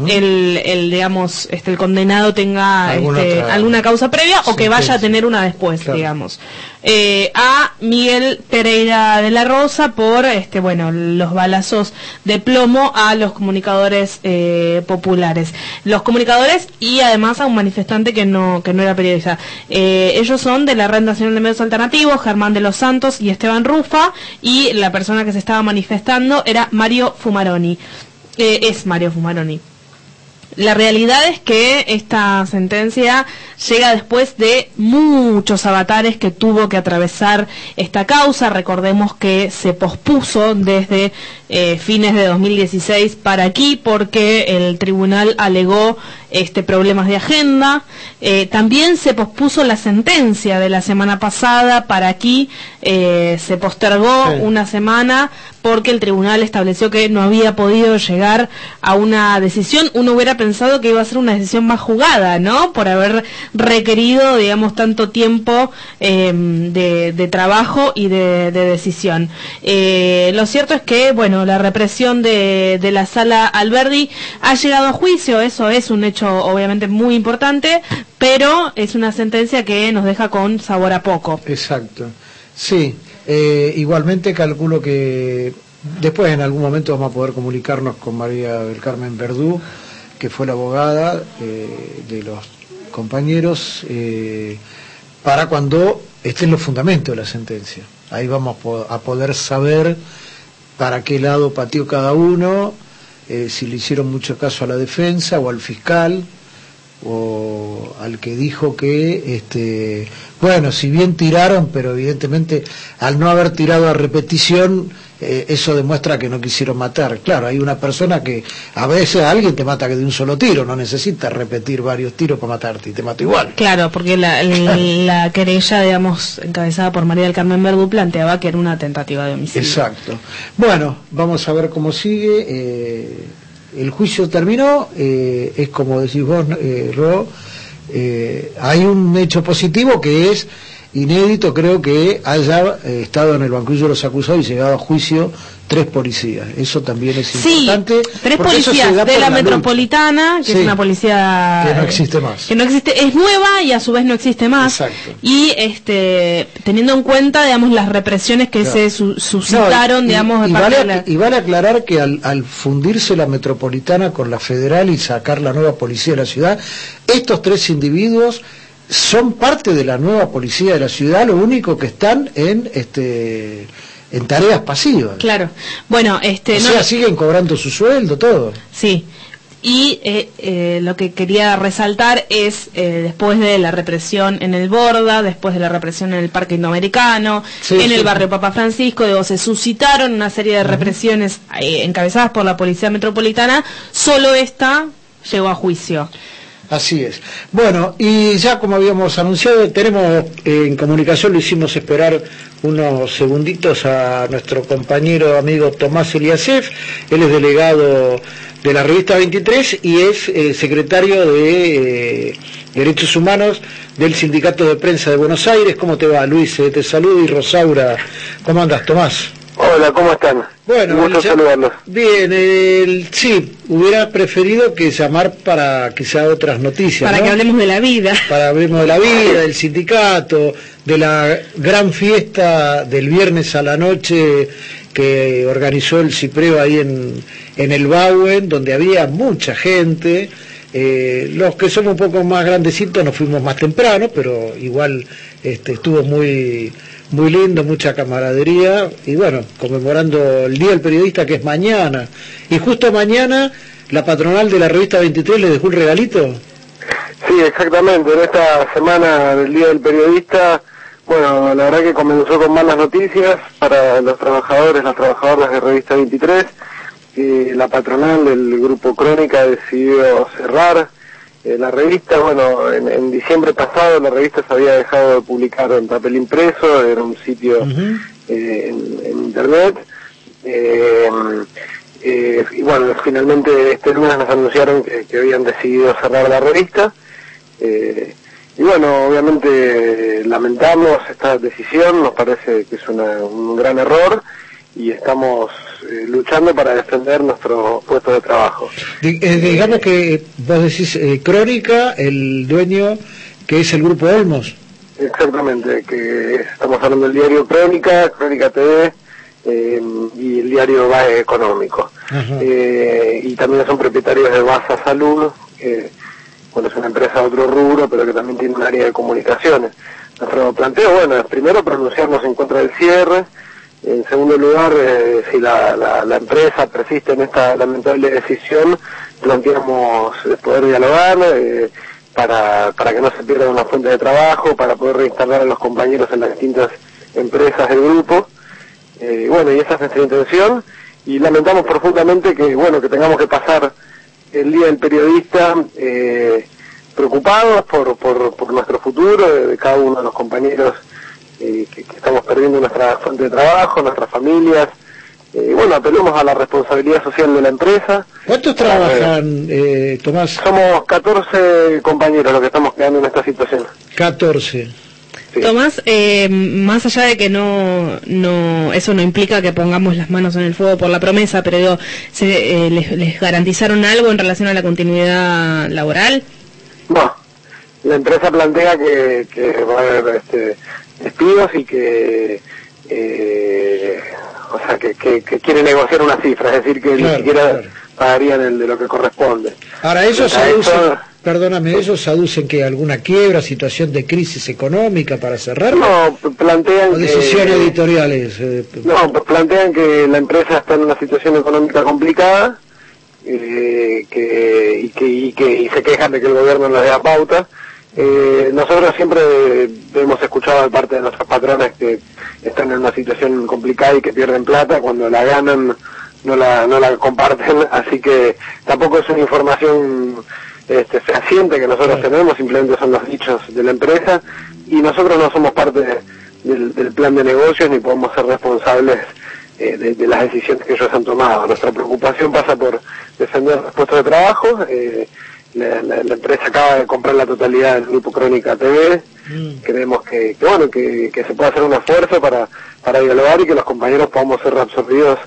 el, el, digamos, este, el condenado tenga
Alguna
este, alguna causa previa o que vaya a tener una después,
Claro.
digamos. Eh, a Miguel Pereira de la Rosa por, este, bueno, los balazos de plomo a los comunicadores eh, populares. Los comunicadores y además a un manifestante que no, que no era periodista. Eh, ellos son de la Red Nacional de Medios Alternativos, Germán de los Santos y Esteban Rufa, y la persona que se estaba manifestando era Mario Fumaroni. Es Mario Fumaroni. La realidad es que esta sentencia llega después de muchos avatares que tuvo que atravesar esta causa. Recordemos que se pospuso desde eh, fines de 2016 para aquí porque el tribunal alegó este problemas de agenda. Eh, también se pospuso la sentencia de la semana pasada para aquí. eh, se postergó
Sí.
una semana porque el tribunal estableció que no había podido llegar a una decisión. Uno hubiera pensado que iba a ser una decisión más jugada, ¿no? Por haber requerido, digamos, tanto tiempo eh, de, de trabajo y de, de decisión. Eh, lo cierto es que, bueno, la represión de, de la sala Alberdi ha llegado a juicio, eso es un hecho obviamente muy importante, pero es una sentencia que nos deja con sabor a poco.
Exacto. Sí, eh, igualmente calculo que después en algún momento vamos a poder comunicarnos con María del Carmen Verdú, que fue la abogada eh, de los compañeros, eh, para cuando estén los fundamentos de la sentencia. Ahí vamos a poder saber para qué lado pateó cada uno, eh, si le hicieron mucho caso a la defensa o al fiscal o al que dijo que, este, bueno, si bien tiraron, pero evidentemente al no haber tirado a repetición, eh, eso demuestra que no quisieron matar. Claro, hay una persona que a veces alguien te mata que de un solo tiro, no necesita repetir varios tiros para matarte y te mata igual.
Claro, porque la, la querella, digamos, encabezada por María del Carmen Verdú planteaba que era una tentativa de homicidio.
Exacto. Bueno, vamos a ver cómo sigue. eh, el juicio terminó, eh, es como decís vos, Ro, hay un hecho positivo que es inédito, creo que haya eh, estado en el banquillo de los acusados y llegado a juicio tres policías. Eso también es
Sí,
importante.
tres policías de la, metropolitana, que
Sí.
es una policía
que no existe más.
que no existe, es nueva y a su vez no existe más.
Exacto.
Y este, teniendo en cuenta, digamos, las represiones que
Claro.
se su- suscitaron,
No, y-
digamos,
y,
parte
vale,
la-
y vale aclarar que al, al fundirse la metropolitana con la federal y sacar la nueva policía de la ciudad, estos tres individuos son parte de la nueva policía de la ciudad, lo único que están en este en tareas pasivas.
Claro. Bueno, este,
o
no,
sea, siguen cobrando su sueldo, todo.
Sí. Y eh, eh, lo que quería resaltar es, eh, después de la represión en el Borda, después de la represión en el Parque Indoamericano,
Sí,
en
sí.
el barrio Papa Francisco, digo, se suscitaron una serie de represiones encabezadas por la Policía Metropolitana, solo esta llegó a juicio.
Así es. Bueno, y ya como habíamos anunciado, tenemos eh, en comunicación, lo hicimos esperar unos segunditos a nuestro compañero amigo Tomás Eliasef, él es delegado de la revista 23 y es eh, secretario de eh, Derechos Humanos del Sindicato de Prensa de Buenos Aires. ¿Cómo te va, Luis? Te saludo y Rosaura. ¿Cómo andas, Tomás?
Hola, ¿cómo están?
Bueno,
Un gusto
el-
saludarlos.
Bien, el- sí, hubiera preferido que llamar para quizá otras noticias.
Para
¿no?
que hablemos de la vida.
Para hablemos de la vida, del sindicato, de la gran fiesta del viernes a la noche que organizó el CIPREO ahí en, en el Bauen, donde había mucha gente. Eh, los que somos un poco más grandecitos nos fuimos más temprano, pero igual este, estuvo muy muy lindo, mucha camaradería y bueno, conmemorando el Día del Periodista que es mañana. Y justo mañana la patronal de la revista 23 le dejó un regalito.
Sí, exactamente. En esta semana del Día del Periodista, bueno, la verdad que comenzó con malas noticias para los trabajadores, las trabajadoras de Revista 23. que la patronal del Grupo Crónica decidió cerrar eh, la revista. Bueno, en, en diciembre pasado la revista se había dejado de publicar en papel impreso, era un sitio eh, en, en Internet. Eh, eh, y bueno, finalmente este lunes nos anunciaron que, que habían decidido cerrar la revista. Eh, y bueno, obviamente lamentamos esta decisión, nos parece que es una- un gran error y estamos eh, luchando para defender nuestro puesto de trabajo.
Di- eh, digamos que vos decís eh, Crónica, el dueño que es el grupo Olmos.
Exactamente, que estamos hablando del diario Crónica, Crónica TV eh, y el diario BAE Económico. Eh, y también son propietarios de Baza Salud, que bueno, es una empresa de otro rubro, pero que también tiene un área de comunicaciones. Nuestro planteo, bueno, es primero pronunciarnos en contra del cierre, en segundo lugar, eh, si la, la, la empresa persiste en esta lamentable decisión, planteamos eh, poder dialogar eh, para, para que no se pierda una fuente de trabajo, para poder reinstalar a los compañeros en las distintas empresas del grupo. Eh, bueno, y esa es nuestra intención y lamentamos profundamente que, bueno, que tengamos que pasar el Día del Periodista eh, preocupados por, por, por nuestro futuro, de, de cada uno de los compañeros eh, que, que estamos perdiendo nuestra fuente de trabajo, nuestras familias. Eh, y bueno, apelemos a la responsabilidad social de la empresa.
¿Cuántos trabajan, eh, Tomás?
Somos 14 compañeros los que estamos quedando en esta situación.
14.
Tomás, eh, más allá de que no, no, eso no implica que pongamos las manos en el fuego por la promesa, pero digo, ¿se, eh, les, les garantizaron algo en relación a la continuidad laboral?
No, la empresa plantea que, que va a haber este, despidos y que, eh, o sea, que, que, que quiere negociar una cifra, es decir, que ni
Claro,
siquiera pagarían el de lo que corresponde.
Ahora, ellos aducen, perdóname, ellos aducen que alguna quiebra, situación de crisis económica para cerrar.
No, plantean
o decisiones
que-
editoriales. eh,
No, pues plantean que la empresa está en una situación económica complicada eh, que, y, que, y que y se quejan de que el gobierno no les da pauta. Eh, nosotros siempre hemos escuchado de parte de nuestros patrones que están en una situación complicada y que pierden plata, cuando la ganan no la, no la comparten, así que tampoco es una información este, fehaciente que nosotros tenemos, simplemente son los dichos de la empresa y nosotros no somos parte de- del, del plan de negocios ni podemos ser responsables eh, de, de las decisiones que ellos han tomado. Nuestra preocupación pasa por defender los puestos de trabajo. eh, la, la- la empresa acaba de comprar la totalidad del grupo Crónica TV. Creemos que, que, bueno que, que se puede hacer un esfuerzo para, para dialogar y que los compañeros podamos ser reabsorbidos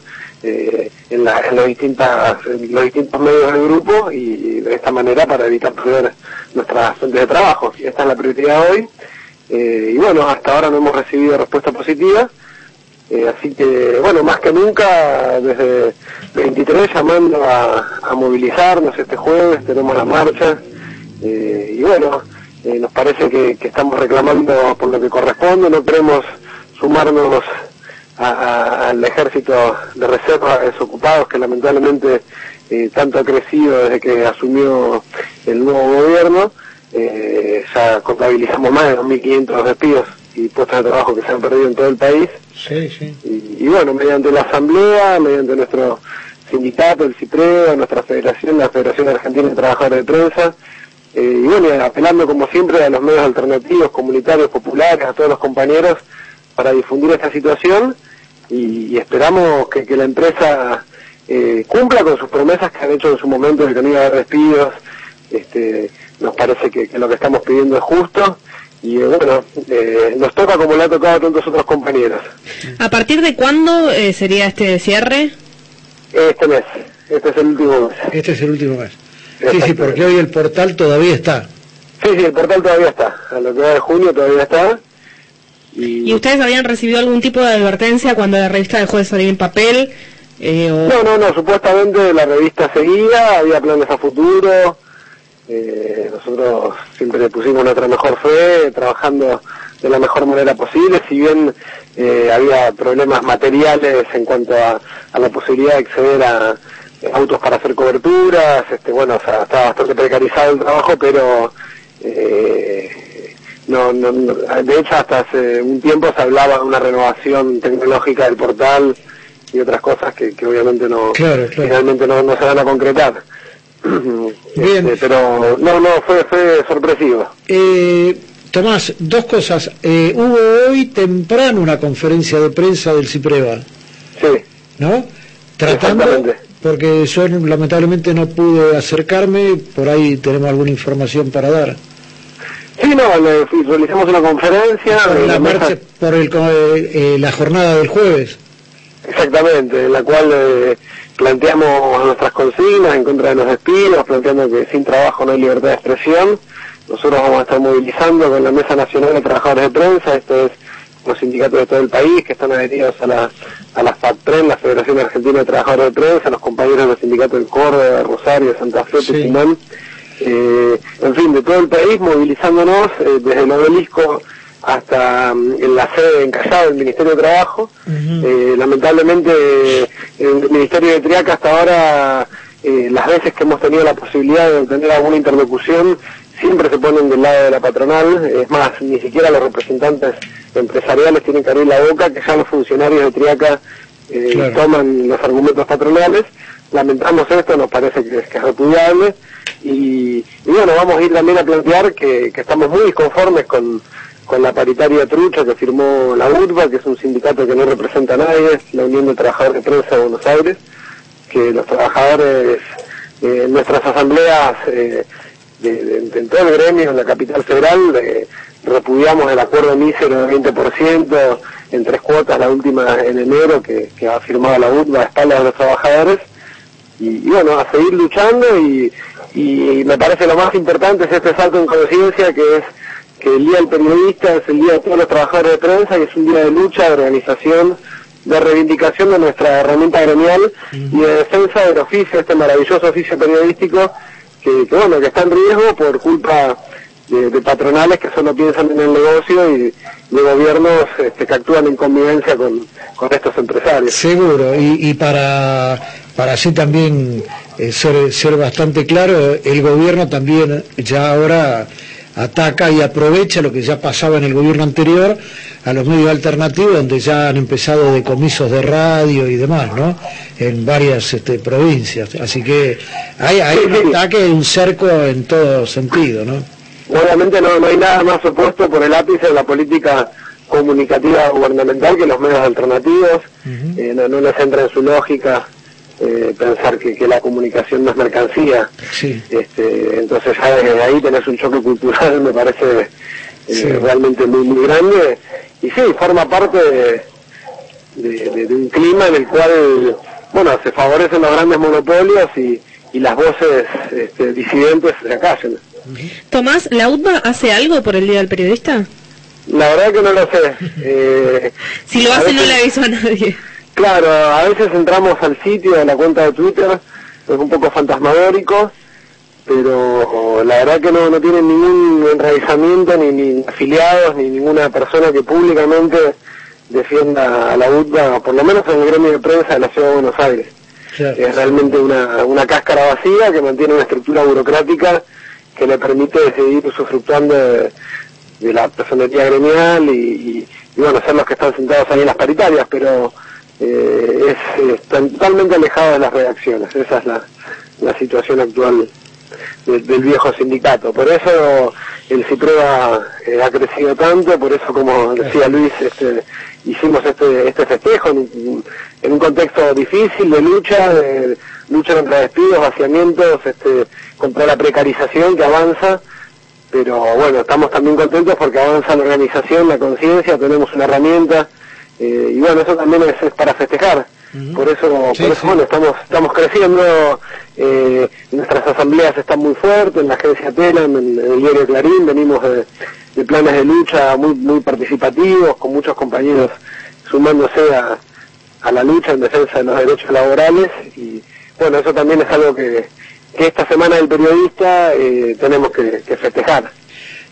eh, en, la- en los, distintas, en los distintos medios del grupo y de esta manera para evitar perder nuestras fuentes de trabajo. Esta es la prioridad hoy. Eh, y bueno, hasta ahora no hemos recibido respuesta positiva. Eh, así que, bueno, más que nunca, desde 23 llamando a, a movilizarnos este jueves, tenemos la marcha. Eh, y bueno, eh, nos parece que, que estamos reclamando por lo que corresponde, no queremos sumarnos a- a- al ejército de reserva desocupados que lamentablemente tanto ha crecido desde que asumió el nuevo gobierno. Eh, ya contabilizamos más de 2.500 despidos y puestos de trabajo que se han perdido en todo el país.
Sí, sí.
Y, bueno, mediante la asamblea, mediante nuestro sindicato, el CIPREO, nuestra federación, la Federación Argentina de Trabajadores de Prensa, eh, y bueno, apelando como siempre a los medios alternativos, comunitarios, populares, a todos los compañeros, para difundir esta situación y, esperamos que, la empresa eh, cumpla con sus promesas que han hecho en su momento de que no iba a haber despidos. Este, nos parece que lo que estamos pidiendo es justo y eh, bueno, eh, nos toca como le ha tocado a tantos otros compañeros.
¿A partir de cuándo eh, sería este cierre?
Este mes, este es el último mes.
Este es el último mes. Sí, sí, porque hoy el portal todavía está.
Sí, sí, el portal todavía está. A lo que va de junio todavía está.
¿Y ustedes habían recibido algún tipo de advertencia cuando la revista dejó de salir en papel? Eh, o-
No, no, no, supuestamente la revista seguía, había planes a futuro. Eh, nosotros siempre le pusimos nuestra mejor fe, trabajando de la mejor manera posible, si bien eh, había problemas materiales en cuanto a, a la posibilidad de acceder a eh, autos para hacer coberturas, este, bueno, o sea, estaba bastante precarizado el trabajo, pero eh, no, no, no- de hecho hasta hace un tiempo se hablaba de una renovación tecnológica del portal y otras cosas que, que obviamente no
Claro, claro.
finalmente no, no se van a concretar.
Bien.
Este, pero no, no, fue, fue sorpresivo.
Eh, Tomás, dos cosas. Eh, hubo hoy temprano una conferencia de prensa del CIPREVA,
Sí,
¿no? Tratando, porque yo lamentablemente no pude acercarme, por ahí tenemos alguna información para dar.
Sí, no, le- realizamos una conferencia.
Por
en
la,
la mesa-
por el, eh, eh, la jornada del jueves.
Exactamente, en la cual eh, planteamos nuestras consignas en contra de los despidos, planteando que sin trabajo no hay libertad de expresión. Nosotros vamos a estar movilizando con la Mesa Nacional de Trabajadores de Prensa, esto es los sindicatos de todo el país que están adheridos a la, a la FATPREN, la Federación Argentina de Trabajadores de Prensa, los compañeros de los sindicatos de Córdoba, de Rosario, Santa Fe, Tucumán, eh, en fin, de todo el país, movilizándonos eh, desde el obelisco hasta mm, en la sede en Callao del Ministerio de Trabajo. Eh, lamentablemente, eh, el Ministerio de Triaca hasta ahora, eh, las veces que hemos tenido la posibilidad de tener alguna interlocución, siempre se ponen del lado de la patronal. Es más, ni siquiera los representantes empresariales tienen que abrir la boca, que ya los funcionarios de Triaca eh,
Claro.
toman los argumentos patronales. Lamentamos esto, nos parece que, es- que es repudiable. Y, y bueno, vamos a ir también a plantear que, que estamos muy disconformes con, con la paritaria trucha que firmó la URBA, que es un sindicato que no representa a nadie, la Unión de Trabajadores de Prensa de Buenos Aires, que los trabajadores eh, nuestras asambleas eh, de, en todo el gremio en la capital federal eh, repudiamos el acuerdo mísero del 20% en tres cuotas, la última en enero que, que ha firmado la URBA a espaldas de los trabajadores. Y, y bueno, a seguir luchando y, y me parece lo más importante es este salto en conciencia que es que el Día del Periodista es el Día de todos los trabajadores de prensa y es un día de lucha, de organización, de reivindicación de nuestra herramienta gremial y de defensa del oficio, este maravilloso oficio periodístico que, bueno, que está en riesgo por culpa de, de patronales que solo piensan en el negocio y de gobiernos este, que actúan en convivencia con, con estos empresarios.
Seguro, y, y para, para así también eh, ser, ser bastante claro, el gobierno también ya ahora ataca y aprovecha lo que ya pasaba en el gobierno anterior a los medios alternativos donde ya han empezado decomisos de radio y demás, ¿no? En varias este, provincias. Así que hay, hay un ataque, un cerco en todo sentido, ¿no?
Obviamente no, no hay nada más opuesto por el ápice de la política comunicativa gubernamental que los medios alternativos. Eh, no, no les entra en su lógica eh, pensar que, que la comunicación no es mercancía.
Sí.
Este, entonces ya desde ahí tenés un choque cultural, me parece eh,
Sí.
realmente muy, muy grande. Y sí, forma parte de, de- de- de un clima en el cual, bueno, se favorecen los grandes monopolios y, y las voces este, disidentes se acallan.
Tomás, ¿la UTBA hace algo por el Día del Periodista?
La verdad que no lo sé. Eh,
Si lo hace no le aviso a nadie.
Claro, a veces entramos al sitio de la cuenta de Twitter, es un poco fantasmagórico, pero la verdad que no, no tienen ningún enraizamiento, ni, ni afiliados, ni ninguna persona que públicamente defienda a la UTBA, por lo menos en el gremio de prensa de la Ciudad de Buenos Aires. Es realmente una, una cáscara vacía que mantiene una estructura burocrática que le permite seguir usufructuando de, de la personería gremial y, y- y, bueno, ser los que están sentados ahí en las paritarias, pero eh, es, están totalmente alejados de las redacciones. Esa es la, la situación actual del, del viejo sindicato. Por eso el CIPREVA eh, ha crecido tanto, por eso, como decía Luis, este, hicimos este, este festejo en en un contexto difícil de lucha, de lucha contra despidos, vaciamientos, este, contra la precarización que avanza, pero bueno, estamos también contentos porque avanza la organización, la conciencia, tenemos una herramienta, eh, y bueno, eso también es, es para festejar. Por eso, por eso bueno, estamos, estamos creciendo, eh, nuestras asambleas están muy fuertes, en la agencia TELAM, en, en el diario Clarín, venimos de, de planes de lucha muy, muy participativos, con muchos compañeros sumándose a, a la lucha en defensa de los derechos laborales, y bueno, eso también es algo que, que esta semana del periodista eh, tenemos que, que festejar.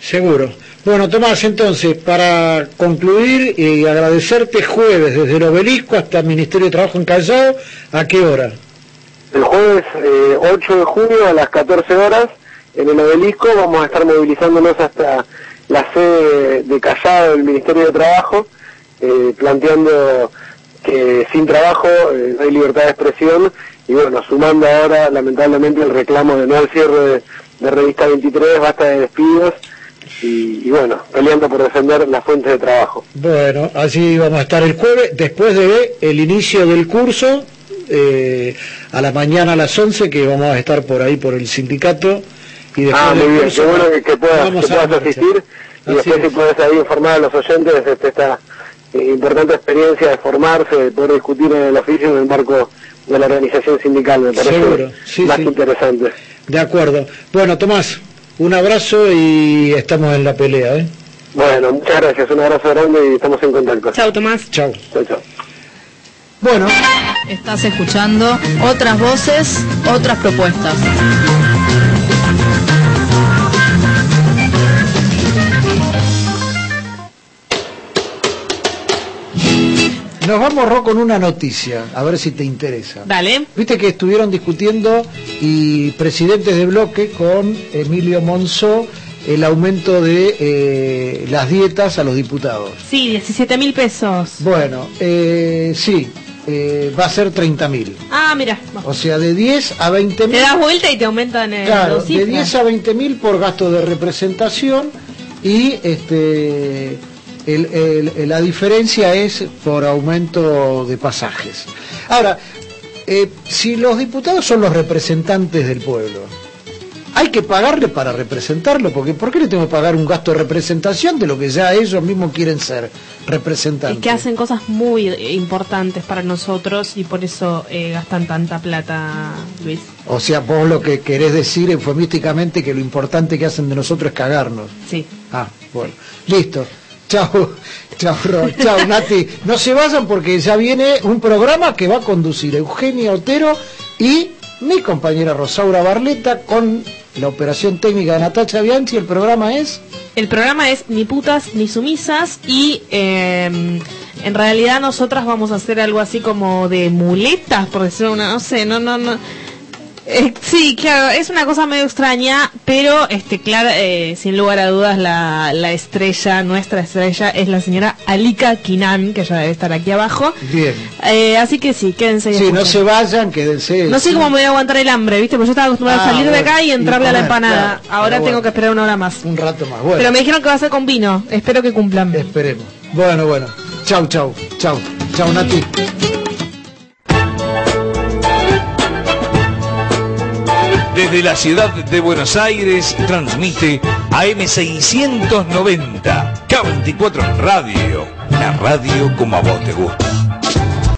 Seguro. Bueno, Tomás, entonces, para concluir y agradecerte jueves desde el obelisco hasta el Ministerio de Trabajo en Callao, ¿a qué hora?
El jueves eh, 8 de junio a las 14 horas en el obelisco vamos a estar movilizándonos hasta la sede de Callao del Ministerio de Trabajo, eh, planteando que sin trabajo eh, no hay libertad de expresión y bueno, sumando ahora lamentablemente el reclamo de no al cierre de, de Revista 23, basta de despidos y, y bueno, peleando por defender las fuentes de trabajo.
Bueno, allí vamos a estar el jueves, después de el inicio del curso, eh, a la mañana a las 11, que vamos a estar por ahí por el sindicato,
y después
Ah, muy
del
bien,
curso
qué bueno que, que puedas, que puedas asistir y
Así
después
es.
si puedes ahí informar a los oyentes de esta eh, importante experiencia de formarse, de poder discutir en el oficio en el marco de la organización sindical, me parece
Seguro, sí,
más
sí.
interesante.
De acuerdo. Bueno, Tomás, un abrazo y estamos en la pelea, ¿eh?
Bueno, muchas gracias, un abrazo grande y estamos en contacto.
Chao, Tomás.
Chao.
Chao, chao.
Bueno,
Estás escuchando otras voces, otras propuestas.
Nos vamos, Ro, con una noticia, a ver si te interesa.
Dale.
Viste que estuvieron discutiendo y presidentes de bloque con Emilio Monzó el aumento de eh, las dietas a los diputados.
Sí, 17 mil pesos.
Bueno, eh, sí, eh, va a ser 30 mil.
Ah, mira.
O sea, de 10 a 20
Te
mil.
das vuelta y te aumentan el
Claro, de
cifras.
10 a 20 mil por gasto de representación y este el- el- el- la diferencia es por aumento de pasajes. Ahora, eh, si los diputados son los representantes del pueblo, hay que pagarle para representarlo, porque ¿por qué le tengo que pagar un gasto de representación de lo que ya ellos mismos quieren ser representantes?
Es que hacen cosas muy importantes para nosotros y por eso eh, gastan tanta plata, Luis.
O sea, vos lo que querés decir eufemísticamente que lo importante que hacen de nosotros es cagarnos.
Sí.
Ah, bueno. Listo. Chao, chao, chao, Nati. No se vayan porque ya viene un programa que va a conducir Eugenia Otero y mi compañera Rosaura Barleta con la operación técnica de Natacha Bianchi. El programa es...
El programa es Ni putas ni sumisas y eh, en realidad nosotras vamos a hacer algo así como de muletas, por decirlo una, no sé, no, no, no. Eh, sí, claro, es una cosa medio extraña, pero este, claro, eh, sin lugar a dudas la, la estrella, nuestra estrella, es la señora Alika Kinan, que ya debe estar aquí abajo.
Bien.
Eh, así que sí, quédense y
Sí, no se vayan, quédense.
No sé
Sí.
cómo me voy a aguantar el hambre, ¿viste? Porque yo estaba acostumbrada
Ah,
a salir de acá y
y
entrarle a la empanada.
claro.
Ahora tengo
bueno.
que esperar una hora más.
Un rato más. Bueno,
Pero me dijeron que va a ser con vino. Espero que cumplan.
esperemos. Bueno, bueno. Chau, chau, chau. Chau, Nati.
Desde la ciudad de Buenos Aires transmite AM690, K24 Radio, la radio como a vos te gusta.